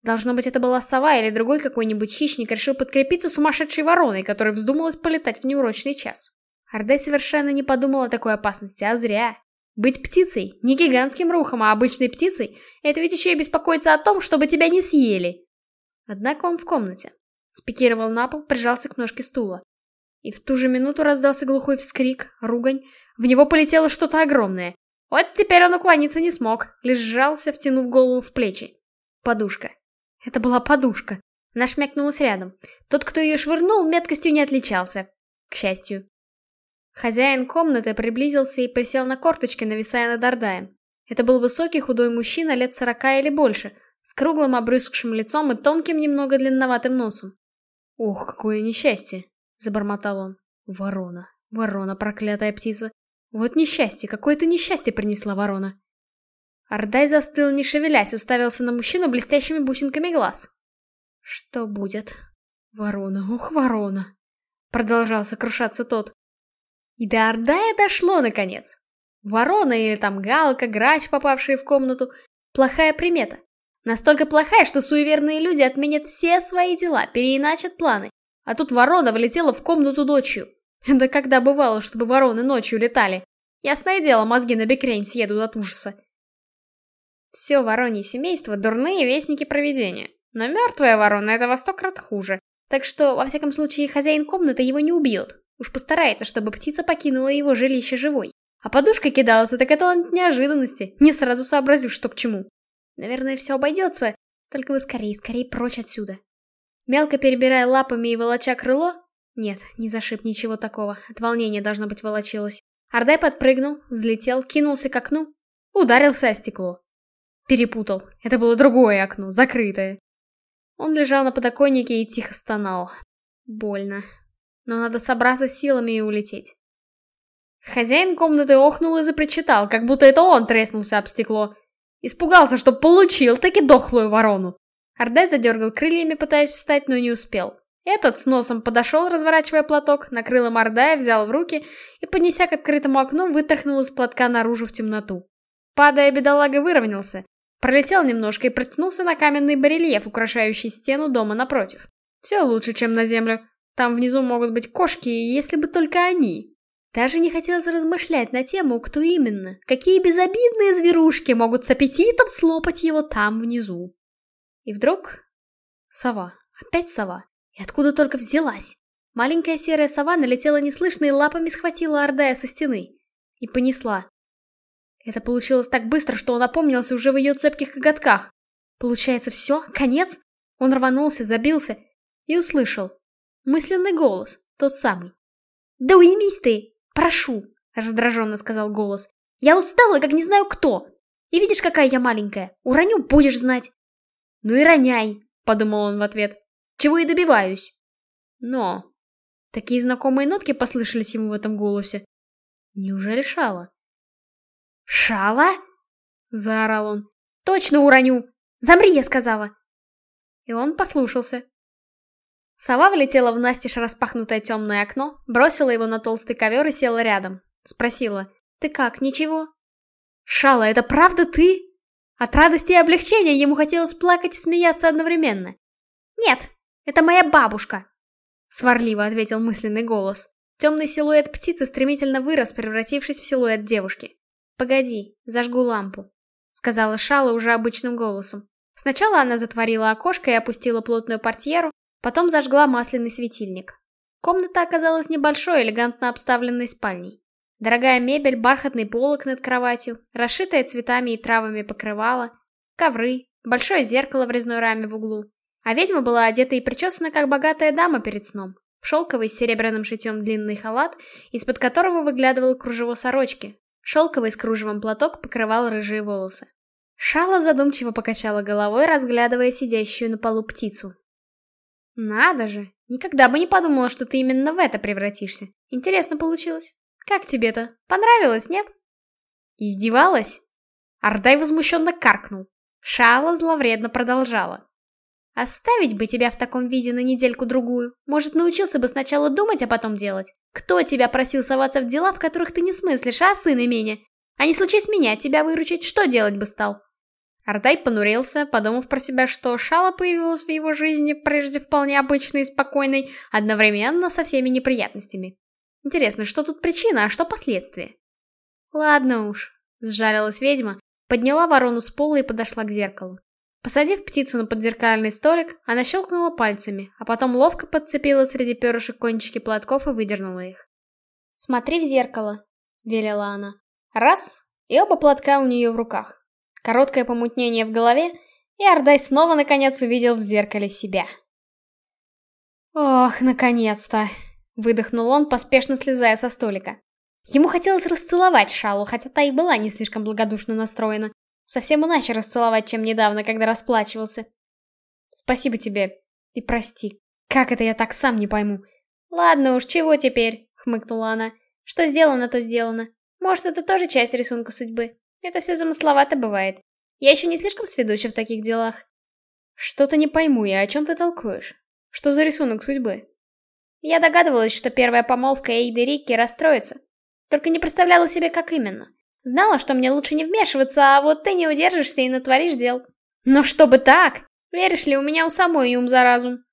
Должно быть, это была сова или другой какой-нибудь хищник решил подкрепиться сумасшедшей вороной, которая вздумалась полетать в неурочный час. Ордей совершенно не подумал о такой опасности, а зря. Быть птицей, не гигантским рухом, а обычной птицей, это ведь еще и беспокоиться о том, чтобы тебя не съели. Однако он в комнате. Спикировал на пол, прижался к ножке стула. И в ту же минуту раздался глухой вскрик, ругань. В него полетело что-то огромное. Вот теперь он уклониться не смог, лишь сжался, втянув голову в плечи. Подушка. Это была подушка. Она шмякнулась рядом. Тот, кто ее швырнул, меткостью не отличался. К счастью. Хозяин комнаты приблизился и присел на корточки, нависая над Ордаем. Это был высокий худой мужчина лет сорока или больше, с круглым обрюзгшим лицом и тонким немного длинноватым носом. «Ох, какое несчастье!» — забормотал он. «Ворона, ворона, проклятая птица! Вот несчастье, какое-то несчастье принесла ворона!» Ордай застыл, не шевелясь, уставился на мужчину блестящими бусинками глаз. «Что будет?» «Ворона, ух, ворона!» Продолжал сокрушаться тот. И до Ордая дошло, наконец. Ворона или там галка, грач, попавшие в комнату. Плохая примета. Настолько плохая, что суеверные люди отменят все свои дела, переиначат планы. А тут ворона влетела в комнату ночью. Да когда бывало, чтобы вороны ночью летали? Ясное дело, мозги на бекрень съедут от ужаса. Все воронье семейство — дурные вестники провидения. Но мертвая ворона — это во сто крат хуже. Так что, во всяком случае, хозяин комнаты его не убьет. Уж постарается, чтобы птица покинула его жилище живой. А подушка кидался, так это он от неожиданности, не сразу сообразив, что к чему. Наверное, все обойдется, только вы скорее, скорее прочь отсюда. Мелко перебирая лапами и волоча крыло... Нет, не зашиб ничего такого, от волнения должно быть волочилось. Ордай подпрыгнул, взлетел, кинулся к окну, ударился о стекло. Перепутал. Это было другое окно, закрытое. Он лежал на подоконнике и тихо стонал. Больно. Но надо собраться силами и улететь. Хозяин комнаты охнул и запричитал, как будто это он треснулся об стекло. Испугался, что получил таки дохлую ворону. Ордай задергал крыльями, пытаясь встать, но не успел. Этот с носом подошел, разворачивая платок, накрыл им Ордая, взял в руки и, поднеся к открытому окну, вытряхнул из платка наружу в темноту. Падая, бедолага выровнялся, Пролетел немножко и протянулся на каменный барельеф, украшающий стену дома напротив. Все лучше, чем на землю. Там внизу могут быть кошки, если бы только они. Даже не хотелось размышлять на тему, кто именно, какие безобидные зверушки могут с аппетитом слопать его там внизу. И вдруг... Сова. Опять сова. И откуда только взялась? Маленькая серая сова налетела неслышно и лапами схватила Ордая со стены. И понесла. Это получилось так быстро, что он опомнился уже в ее цепких коготках. Получается, все? Конец? Он рванулся, забился и услышал. Мысленный голос, тот самый. «Да уймись ты! Прошу!» — раздраженно сказал голос. «Я устала, как не знаю кто! И видишь, какая я маленькая! Уроню, будешь знать!» «Ну и роняй!» — подумал он в ответ. «Чего и добиваюсь!» Но... Такие знакомые нотки послышались ему в этом голосе. Неужели Шала? «Шала?» — заорал он. «Точно уроню! Замри, я сказала!» И он послушался. Сова влетела в настежь распахнутое темное окно, бросила его на толстый ковер и села рядом. Спросила, «Ты как, ничего?» «Шала, это правда ты?» От радости и облегчения ему хотелось плакать и смеяться одновременно. «Нет, это моя бабушка!» Сварливо ответил мысленный голос. Темный силуэт птицы стремительно вырос, превратившись в силуэт девушки. «Погоди, зажгу лампу», — сказала Шала уже обычным голосом. Сначала она затворила окошко и опустила плотную портьеру, потом зажгла масляный светильник. Комната оказалась небольшой, элегантно обставленной спальней. Дорогая мебель, бархатный полок над кроватью, расшитая цветами и травами покрывала, ковры, большое зеркало в резной раме в углу. А ведьма была одета и причесана, как богатая дама перед сном, в шелковый с серебряным шитьем длинный халат, из-под которого выглядывал кружево сорочки, Шелковый с кружевом платок покрывал рыжие волосы. Шала задумчиво покачала головой, разглядывая сидящую на полу птицу. «Надо же! Никогда бы не подумала, что ты именно в это превратишься. Интересно получилось. Как тебе-то? Понравилось, нет?» «Издевалась?» Ардай возмущенно каркнул. Шала зловредно продолжала. Оставить бы тебя в таком виде на недельку-другую. Может, научился бы сначала думать, а потом делать. Кто тебя просил соваться в дела, в которых ты не смыслишь, а, сын имени? А не случись меня, тебя выручить, что делать бы стал? Артай понурился, подумав про себя, что Шала появилась в его жизни прежде вполне обычной и спокойной, одновременно со всеми неприятностями. Интересно, что тут причина, а что последствия? Ладно уж, сжарилась ведьма, подняла ворону с пола и подошла к зеркалу. Посадив птицу на подзеркальный столик, она щелкнула пальцами, а потом ловко подцепила среди перышек кончики платков и выдернула их. «Смотри в зеркало», — велела она. Раз, и оба платка у нее в руках. Короткое помутнение в голове, и Ардай снова наконец увидел в зеркале себя. «Ох, наконец-то!» — выдохнул он, поспешно слезая со столика. Ему хотелось расцеловать Шалу, хотя та и была не слишком благодушно настроена. Совсем иначе расцеловать, чем недавно, когда расплачивался. «Спасибо тебе. И прости. Как это я так сам не пойму?» «Ладно уж, чего теперь?» — хмыкнула она. «Что сделано, то сделано. Может, это тоже часть рисунка судьбы. Это все замысловато бывает. Я еще не слишком сведуща в таких делах. Что-то не пойму я, о чем ты толкуешь? Что за рисунок судьбы? Я догадывалась, что первая помолвка Эйды Рикки расстроится. Только не представляла себе, как именно. Знала, что мне лучше не вмешиваться, а вот ты не удержишься и натворишь дел. Но чтобы так! Веришь ли, у меня у самой ум за разум.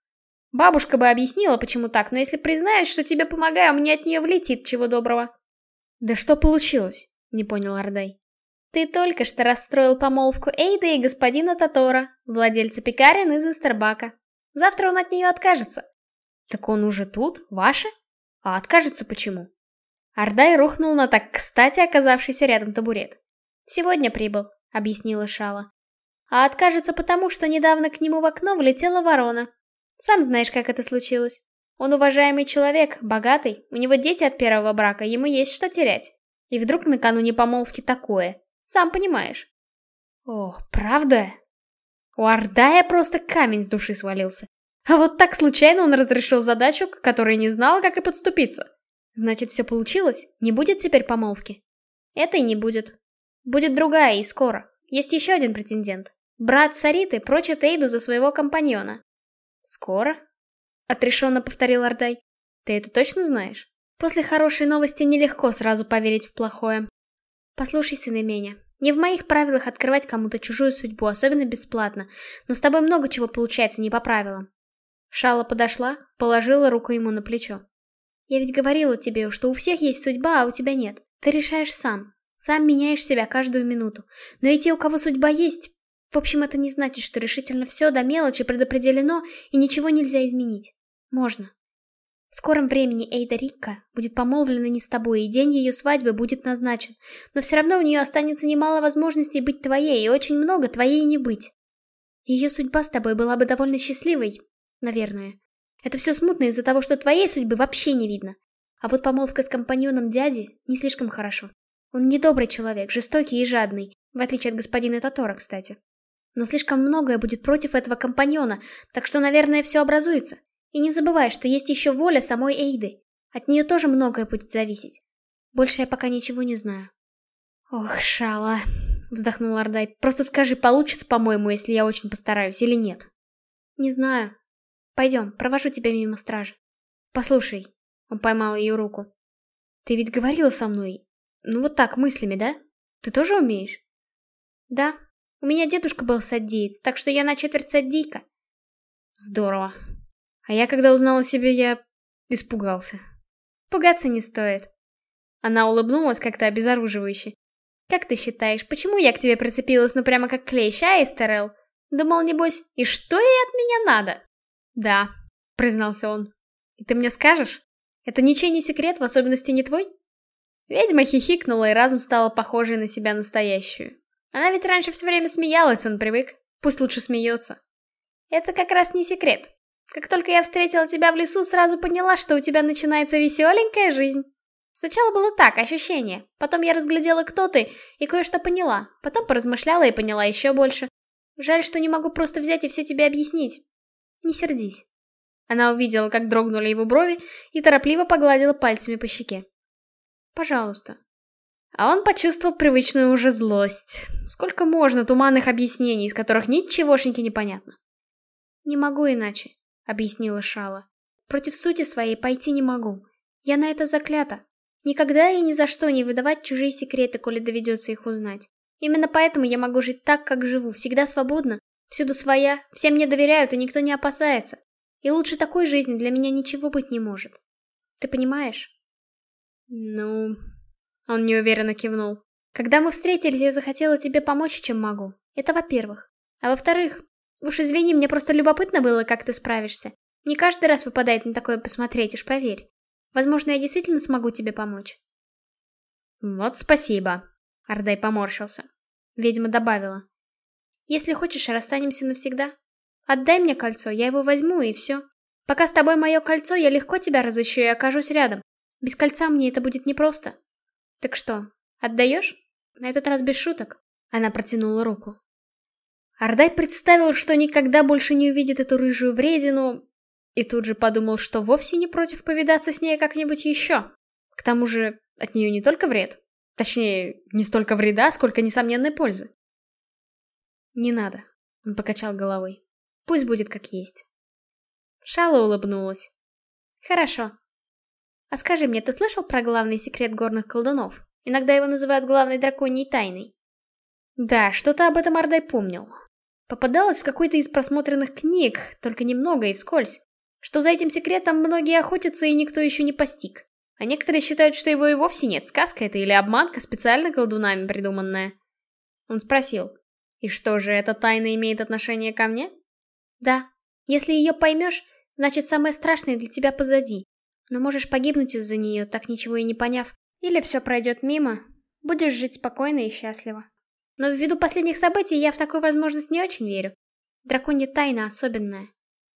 Бабушка бы объяснила, почему так, но если признаюсь, что тебе помогаю, мне от нее влетит чего доброго. Да что получилось? Не понял Ардай. Ты только что расстроил помолвку Эйда и господина Татора, владельца пекарен из Эстербака. Завтра он от нее откажется. Так он уже тут? Ваша? А откажется почему? Ардай рухнул на так кстати оказавшийся рядом табурет. «Сегодня прибыл», — объяснила Шала. «А откажется потому, что недавно к нему в окно влетела ворона. Сам знаешь, как это случилось. Он уважаемый человек, богатый, у него дети от первого брака, ему есть что терять. И вдруг накануне помолвки такое. Сам понимаешь. Ох, правда? У Ардая просто камень с души свалился. А вот так случайно он разрешил задачу, к которой не знал, как и подступиться. Значит, все получилось? Не будет теперь помолвки? Это и не будет. Будет другая и скоро. Есть еще один претендент. Брат Сариты прочит Эйду за своего компаньона. Скоро? Отрешенно повторил Ардай. Ты это точно знаешь? После хорошей новости нелегко сразу поверить в плохое. Послушай, сын меня, не в моих правилах открывать кому-то чужую судьбу, особенно бесплатно, но с тобой много чего получается не по правилам. Шала подошла, положила руку ему на плечо. Я ведь говорила тебе, что у всех есть судьба, а у тебя нет. Ты решаешь сам. Сам меняешь себя каждую минуту. Но и те, у кого судьба есть, в общем, это не значит, что решительно все до мелочи предопределено и ничего нельзя изменить. Можно. В скором времени Эйда Рикка будет помолвлена не с тобой, и день ее свадьбы будет назначен. Но все равно у нее останется немало возможностей быть твоей, и очень много твоей не быть. Ее судьба с тобой была бы довольно счастливой, наверное. Это все смутно из-за того, что твоей судьбы вообще не видно. А вот помолвка с компаньоном дяди не слишком хорошо. Он недобрый человек, жестокий и жадный, в отличие от господина Татора, кстати. Но слишком многое будет против этого компаньона, так что, наверное, все образуется. И не забывай, что есть еще воля самой Эйды. От нее тоже многое будет зависеть. Больше я пока ничего не знаю. Ох, Шала, вздохнул Ардай. Просто скажи, получится, по-моему, если я очень постараюсь или нет? Не знаю. Пойдем, провожу тебя мимо стражи. Послушай, он поймал ее руку. Ты ведь говорила со мной, ну вот так, мыслями, да? Ты тоже умеешь? Да, у меня дедушка был саддиец, так что я на четверть саддийка. Здорово, а я, когда узнала себе, я испугался. Пугаться не стоит. Она улыбнулась как-то обезоруживающе. Как ты считаешь, почему я к тебе прицепилась, ну прямо как клещ, а, Эстерел? Думал, небось, и что ей от меня надо? Да, признался он. И ты мне скажешь? Это ничей не секрет, в особенности не твой? Ведьма хихикнула и разом стала похожей на себя настоящую. Она ведь раньше все время смеялась, он привык. Пусть лучше смеется. Это как раз не секрет. Как только я встретила тебя в лесу, сразу поняла, что у тебя начинается веселенькая жизнь. Сначала было так, ощущение. Потом я разглядела, кто ты, и кое-что поняла. Потом поразмышляла и поняла еще больше. Жаль, что не могу просто взять и все тебе объяснить. Не сердись. Она увидела, как дрогнули его брови, и торопливо погладила пальцами по щеке. Пожалуйста. А он почувствовал привычную уже злость. Сколько можно туманных объяснений, из которых ничегошеньки не понятно. Не могу иначе объяснила Шала. Против сути своей пойти не могу. Я на это заклята. Никогда и ни за что не выдавать чужие секреты, коли доведется их узнать. Именно поэтому я могу жить так, как живу, всегда свободно, всюду своя, всем мне доверяют и никто не опасается. И лучше такой жизни для меня ничего быть не может. Ты понимаешь? Ну... Он неуверенно кивнул. Когда мы встретились, я захотела тебе помочь, чем могу. Это во-первых. А во-вторых, уж извини, мне просто любопытно было, как ты справишься. Не каждый раз выпадает на такое посмотреть, уж поверь. Возможно, я действительно смогу тебе помочь. Вот спасибо. Ардай поморщился. Ведьма добавила. Если хочешь, расстанемся навсегда. Отдай мне кольцо, я его возьму, и все. Пока с тобой мое кольцо, я легко тебя разыщу и окажусь рядом. Без кольца мне это будет непросто. Так что, отдаешь? На этот раз без шуток. Она протянула руку. Ардай представил, что никогда больше не увидит эту рыжую вредину, и тут же подумал, что вовсе не против повидаться с ней как-нибудь еще. К тому же, от нее не только вред. Точнее, не столько вреда, сколько несомненной пользы. «Не надо», — он покачал головой. «Пусть будет как есть». Шала улыбнулась. «Хорошо. А скажи мне, ты слышал про главный секрет горных колдунов? Иногда его называют главной драконьей тайной». Да, что-то об этом Ардай помнил. Попадалось в какой-то из просмотренных книг, только немного и вскользь что за этим секретом многие охотятся и никто еще не постиг. А некоторые считают, что его и вовсе нет, сказка это или обманка, специально колдунами придуманная. Он спросил, и что же, эта тайна имеет отношение ко мне? Да. Если ее поймешь, значит самое страшное для тебя позади. Но можешь погибнуть из-за нее, так ничего и не поняв. Или все пройдет мимо, будешь жить спокойно и счастливо. Но ввиду последних событий я в такую возможность не очень верю. Драконья тайна особенная.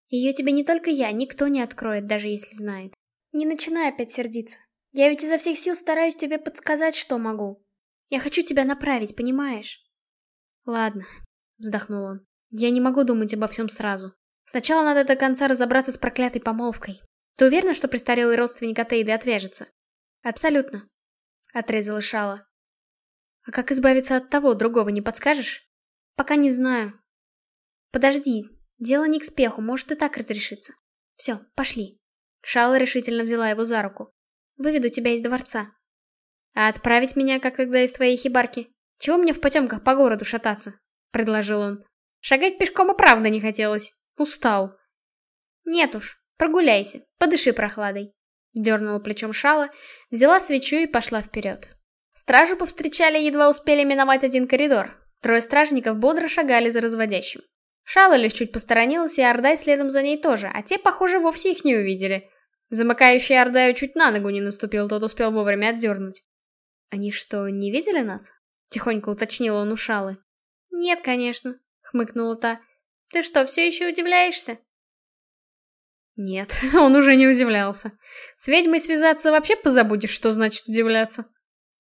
Ее тебе не только я, никто не откроет, даже если знает. Не начинай опять сердиться. Я ведь изо всех сил стараюсь тебе подсказать, что могу. Я хочу тебя направить, понимаешь? Ладно, вздохнул он. Я не могу думать обо всем сразу. Сначала надо до конца разобраться с проклятой помолвкой. Ты уверена, что престарелый родственник Атеиды отвяжется? Абсолютно. Отрезала Шала. А как избавиться от того, другого не подскажешь? Пока не знаю. Подожди, Дело не к спеху, может и так разрешиться. Все, пошли. Шала решительно взяла его за руку. Выведу тебя из дворца. А отправить меня, как тогда из твоей хибарки? Чего мне в потемках по городу шататься? Предложил он. Шагать пешком и правда не хотелось. Устал. Нет уж, прогуляйся, подыши прохладой. Дернула плечом шала, взяла свечу и пошла вперед. Стражу повстречали, едва успели миновать один коридор. Трое стражников бодро шагали за разводящим. Шала лишь чуть посторонилась, и Ордай следом за ней тоже, а те, похоже, вовсе их не увидели. Замыкающий Ордаю чуть на ногу не наступил, тот успел вовремя отдернуть. «Они что, не видели нас?» — тихонько уточнила он у Шалы. «Нет, конечно», — хмыкнула та. «Ты что, все еще удивляешься?» Нет, он уже не удивлялся. С ведьмой связаться вообще позабудешь, что значит удивляться.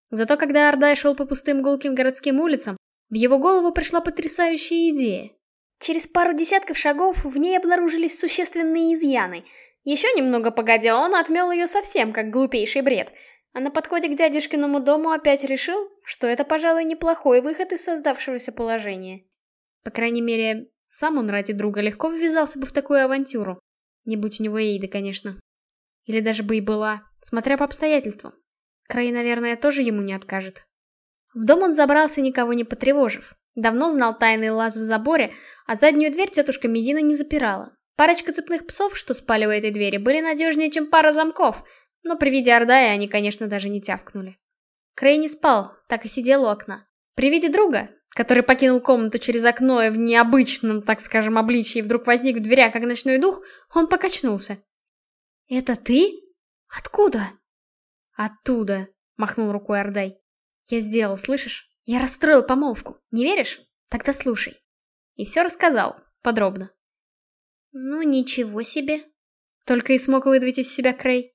Зато когда Ордай шел по пустым гулким городским улицам, в его голову пришла потрясающая идея. Через пару десятков шагов в ней обнаружились существенные изъяны. Еще немного погодя, он отмел ее совсем, как глупейший бред. А на подходе к дядюшкиному дому опять решил, что это, пожалуй, неплохой выход из создавшегося положения. По крайней мере, сам он ради друга легко ввязался бы в такую авантюру. Не будь у него Эйды, конечно. Или даже бы и была, смотря по обстоятельствам. Край, наверное, тоже ему не откажет. В дом он забрался, никого не потревожив. Давно знал тайный лаз в заборе, а заднюю дверь тетушка Мизина не запирала. Парочка цепных псов, что спали у этой двери, были надежнее, чем пара замков, но при виде Ордая они, конечно, даже не тявкнули. Крей не спал, так и сидел у окна. При виде друга, который покинул комнату через окно и в необычном, так скажем, обличии вдруг возник в дверях, как ночной дух, он покачнулся. «Это ты? Откуда?» «Оттуда», — махнул рукой Ордай. «Я сделал, слышишь? Я расстроил помолвку. Не веришь? Тогда слушай. И все рассказал, подробно. Ну, ничего себе. Только и смог выдавить из себя Крей.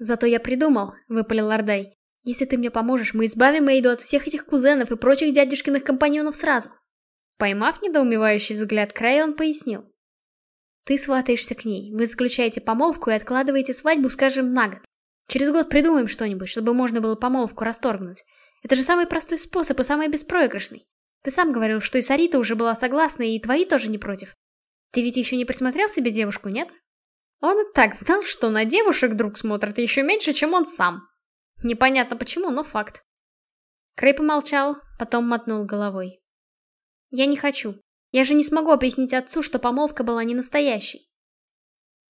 Зато я придумал, выпалил Лордай. Если ты мне поможешь, мы избавим Эйду от всех этих кузенов и прочих дядюшкиных компаньонов сразу. Поймав недоумевающий взгляд Крей, он пояснил. Ты сватаешься к ней, вы заключаете помолвку и откладываете свадьбу, скажем, на год. Через год придумаем что-нибудь, чтобы можно было помолвку расторгнуть. Это же самый простой способ и самый беспроигрышный. Ты сам говорил, что и Сарита уже была согласна, и твои тоже не против. Ты ведь еще не присмотрел себе девушку, нет? Он и так знал, что на девушек друг смотрит еще меньше, чем он сам. Непонятно почему, но факт. Крей помолчал, потом мотнул головой. Я не хочу. Я же не смогу объяснить отцу, что помолвка была не настоящей.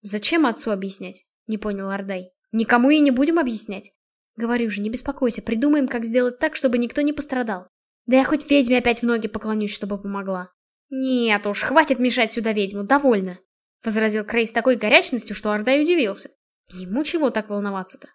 Зачем отцу объяснять? Не понял Ардай. Никому и не будем объяснять. Говорю же, не беспокойся, придумаем, как сделать так, чтобы никто не пострадал. Да я хоть ведьме опять в ноги поклонюсь, чтобы помогла. Нет уж, хватит мешать сюда ведьму, довольно. Возразил Крей с такой горячностью, что Ардай удивился. Ему чего так волноваться-то?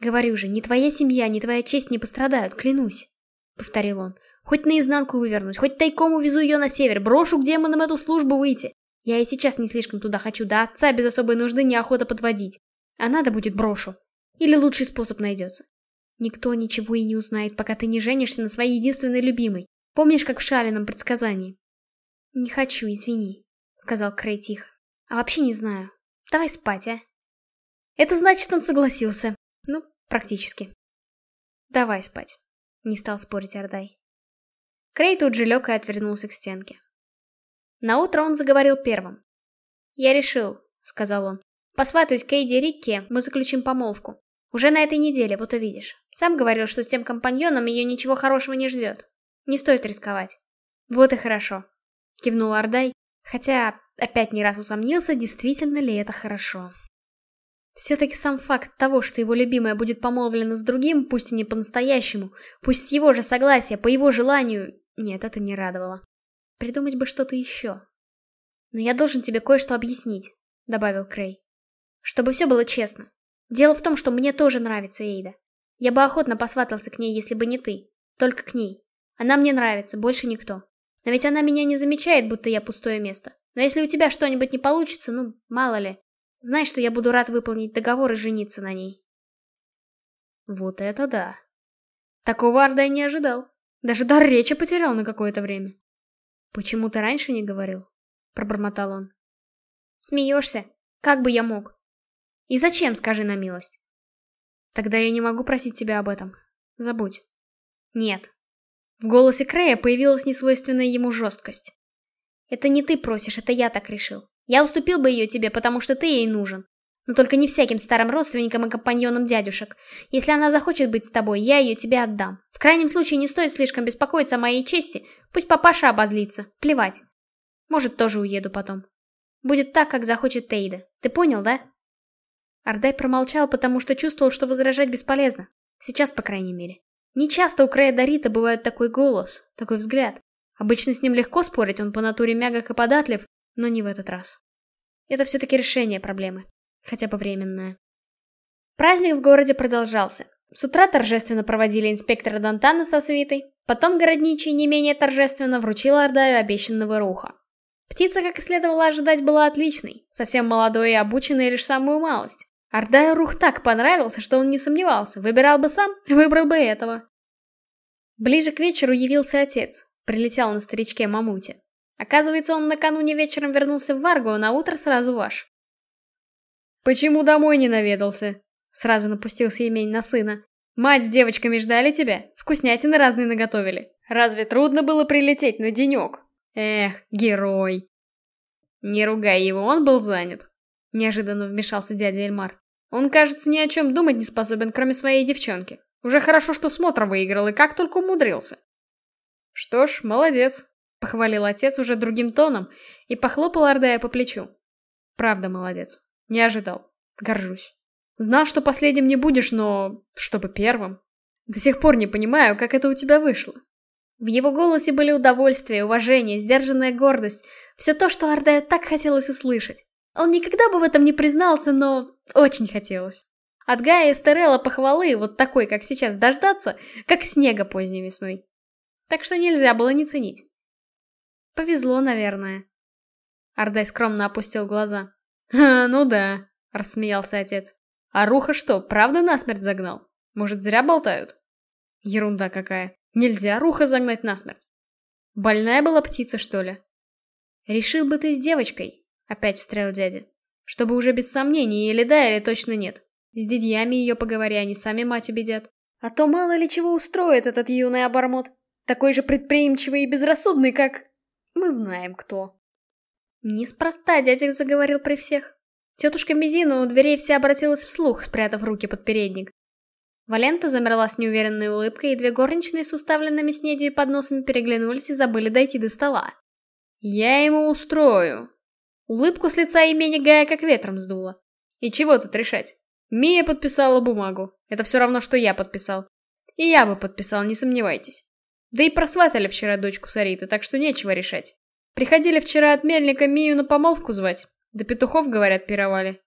Говорю же, ни твоя семья, ни твоя честь не пострадают, клянусь. Повторил он. Хоть наизнанку вывернуть, хоть тайком увезу ее на север, брошу к демонам эту службу выйти. Я и сейчас не слишком туда хочу, да отца без особой нужды неохота подводить. А надо будет брошу. Или лучший способ найдется. Никто ничего и не узнает, пока ты не женишься на своей единственной любимой. Помнишь, как в Шалином предсказании? Не хочу, извини, сказал Крей тихо. А вообще не знаю. Давай спать, а? Это значит, он согласился. Ну, практически. Давай спать. Не стал спорить Ордай. Крей тут же лег и отвернулся к стенке. Наутро он заговорил первым. «Я решил», — сказал он. «Посватаюсь к Эйди Рикке, мы заключим помолвку. Уже на этой неделе, вот увидишь. Сам говорил, что с тем компаньоном ее ничего хорошего не ждет. Не стоит рисковать». «Вот и хорошо», — кивнул Ардай, хотя опять не раз усомнился, действительно ли это хорошо. Все-таки сам факт того, что его любимая будет помолвлена с другим, пусть и не по-настоящему, пусть с его же согласия, по его желанию, нет, это не радовало. Придумать бы что-то еще. Но я должен тебе кое-что объяснить, добавил Крей. Чтобы все было честно. Дело в том, что мне тоже нравится Эйда. Я бы охотно посватался к ней, если бы не ты. Только к ней. Она мне нравится, больше никто. Но ведь она меня не замечает, будто я пустое место. Но если у тебя что-нибудь не получится, ну, мало ли. Знай, что я буду рад выполнить договор и жениться на ней. Вот это да. Такого Ардай не ожидал. Даже дар речи потерял на какое-то время. «Почему ты раньше не говорил?» — пробормотал он. «Смеешься? Как бы я мог? И зачем, скажи на милость?» «Тогда я не могу просить тебя об этом. Забудь». «Нет». В голосе Крея появилась несвойственная ему жесткость. «Это не ты просишь, это я так решил. Я уступил бы ее тебе, потому что ты ей нужен. Но только не всяким старым родственникам и компаньонам дядюшек. Если она захочет быть с тобой, я ее тебе отдам. В крайнем случае не стоит слишком беспокоиться о моей чести. Пусть папаша обозлится. Плевать. Может, тоже уеду потом. Будет так, как захочет Тейда. Ты понял, да? Ардай промолчал, потому что чувствовал, что возражать бесполезно. Сейчас, по крайней мере. Не часто у Крея Дарита бывает такой голос, такой взгляд. Обычно с ним легко спорить, он по натуре мягок и податлив, но не в этот раз. Это все-таки решение проблемы хотя бы временное. Праздник в городе продолжался. С утра торжественно проводили инспектора Дантана со свитой, потом городничий не менее торжественно вручил Ордаю обещанного руха. Птица, как и следовало ожидать, была отличной, совсем молодой и обученной лишь самую малость. Ордаю рух так понравился, что он не сомневался, выбирал бы сам, выбрал бы этого. Ближе к вечеру явился отец, прилетел на старичке Мамуте. Оказывается, он накануне вечером вернулся в Варгу, а на утро сразу ваш. «Почему домой не наведался?» Сразу напустился имень на сына. «Мать с девочками ждали тебя? Вкуснятины разные наготовили. Разве трудно было прилететь на денек? Эх, герой!» «Не ругай его, он был занят», — неожиданно вмешался дядя Эльмар. «Он, кажется, ни о чем думать не способен, кроме своей девчонки. Уже хорошо, что смотр выиграл, и как только умудрился». «Что ж, молодец», — похвалил отец уже другим тоном и похлопал Ардая по плечу. «Правда молодец. Не ожидал. Горжусь. Знал, что последним не будешь, но... чтобы первым. До сих пор не понимаю, как это у тебя вышло. В его голосе были удовольствие, уважение, сдержанная гордость. Все то, что Ардаю так хотелось услышать. Он никогда бы в этом не признался, но очень хотелось. От Гая и Стерелла похвалы, вот такой, как сейчас, дождаться, как снега поздней весной. Так что нельзя было не ценить. Повезло, наверное. Ардай скромно опустил глаза. «А, ну да», — рассмеялся отец. «А Руха что, правда насмерть загнал? Может, зря болтают?» «Ерунда какая. Нельзя Руха загнать насмерть. Больная была птица, что ли?» «Решил бы ты с девочкой», — опять встрял дядя. «Чтобы уже без сомнений, или да, или точно нет. С дядьями ее поговори, они сами мать убедят. А то мало ли чего устроит этот юный обормот. Такой же предприимчивый и безрассудный, как... Мы знаем кто». Неспроста дядя заговорил при всех. Тетушка Мизина у дверей вся обратилась вслух, спрятав руки под передник. Валента замерла с неуверенной улыбкой, и две горничные с уставленными снедью и подносами переглянулись и забыли дойти до стола. «Я ему устрою!» Улыбку с лица имени Гая как ветром сдуло. И чего тут решать? Мия подписала бумагу. Это все равно, что я подписал. И я бы подписал, не сомневайтесь. Да и просватали вчера дочку Сариты, так что нечего решать. Приходили вчера от мельника Мию на помолвку звать. Да петухов, говорят, пировали.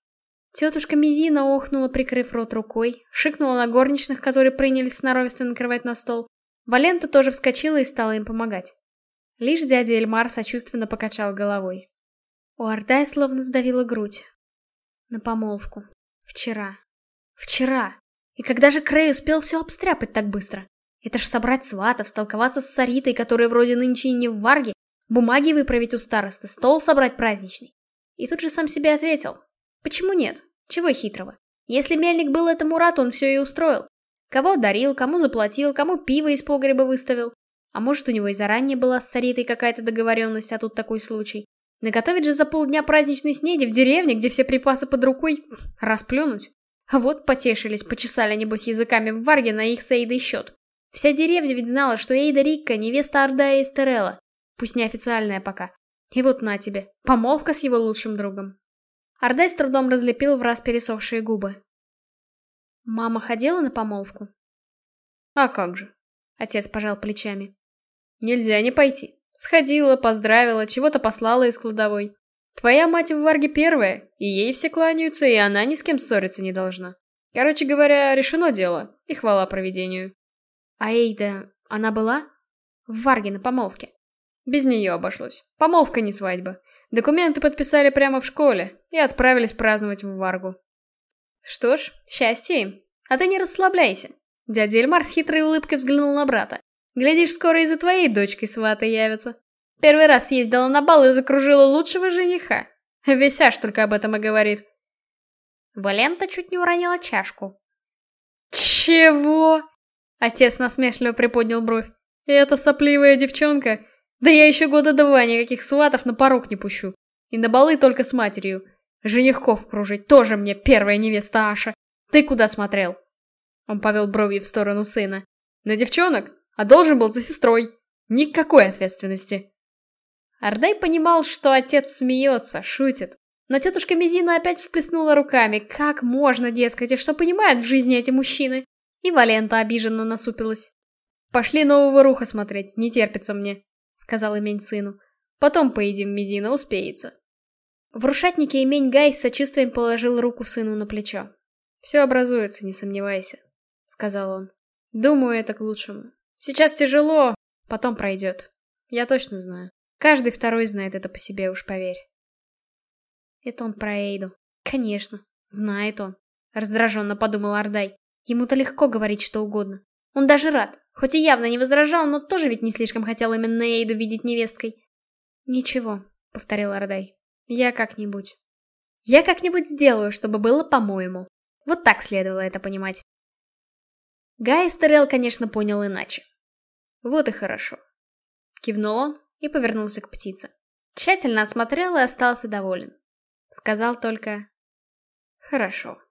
Тетушка Мизина охнула, прикрыв рот рукой, шикнула на горничных, которые принялись сноровисто накрывать на стол. Валента тоже вскочила и стала им помогать. Лишь дядя Эльмар сочувственно покачал головой. У Ардая словно сдавила грудь. На помолвку. Вчера. Вчера. И когда же Крей успел все обстряпать так быстро? Это ж собрать сватов, столковаться с Саритой, которая вроде нынче и не в Варге, бумаги выправить у старосты, стол собрать праздничный. И тут же сам себе ответил. Почему нет? Чего хитрого? Если мельник был этому рад, он все и устроил. Кого дарил, кому заплатил, кому пиво из погреба выставил. А может, у него и заранее была с Саритой какая-то договоренность, а тут такой случай. Наготовить же за полдня праздничной снеди в деревне, где все припасы под рукой, расплюнуть. А вот потешились, почесали, небось, языками в Варге на их с Эйдой счет. Вся деревня ведь знала, что Эйда Рикка — невеста Ордая Эстерелла. Пусть неофициальная пока. И вот на тебе, помолвка с его лучшим другом. Ордай с трудом разлепил в раз пересохшие губы. Мама ходила на помолвку? А как же? Отец пожал плечами. Нельзя не пойти. Сходила, поздравила, чего-то послала из кладовой. Твоя мать в Варге первая, и ей все кланяются, и она ни с кем ссориться не должна. Короче говоря, решено дело, и хвала проведению. А Эйда, она была? В Варге на помолвке? Без нее обошлось. Помолвка не свадьба. Документы подписали прямо в школе и отправились праздновать в Варгу. Что ж, счастье им. А ты не расслабляйся. Дядя Эльмар с хитрой улыбкой взглянул на брата. Глядишь, скоро и за твоей дочкой сваты явятся. Первый раз съездила на бал и закружила лучшего жениха. Аж только об этом и говорит. Валента чуть не уронила чашку. «Чего?» Отец насмешливо приподнял бровь. «Эта сопливая девчонка да я еще года два никаких сватов на порог не пущу. И на балы только с матерью. Женихков кружить тоже мне первая невеста Аша. Ты куда смотрел? Он повел бровью в сторону сына. На девчонок? А должен был за сестрой. Никакой ответственности. Ардай понимал, что отец смеется, шутит. Но тетушка Мизина опять всплеснула руками. Как можно, дескать, и что понимают в жизни эти мужчины? И Валента обиженно насупилась. Пошли нового руха смотреть, не терпится мне сказал имень сыну. Потом поедим мизина, успеется. В рушатнике имень Гай с сочувствием положил руку сыну на плечо. «Все образуется, не сомневайся», — сказал он. «Думаю, это к лучшему. Сейчас тяжело, потом пройдет. Я точно знаю. Каждый второй знает это по себе, уж поверь». Это он про Эйду. Конечно, знает он. Раздраженно подумал Ардай. Ему-то легко говорить что угодно. Он даже рад. Хоть и явно не возражал, но тоже ведь не слишком хотел именно Эйду видеть невесткой. «Ничего», — повторил Ардай. «Я как-нибудь». «Я как-нибудь сделаю, чтобы было по-моему». Вот так следовало это понимать. Гай Стерел, конечно, понял иначе. Вот и хорошо. Кивнул он и повернулся к птице. Тщательно осмотрел и остался доволен. Сказал только «Хорошо».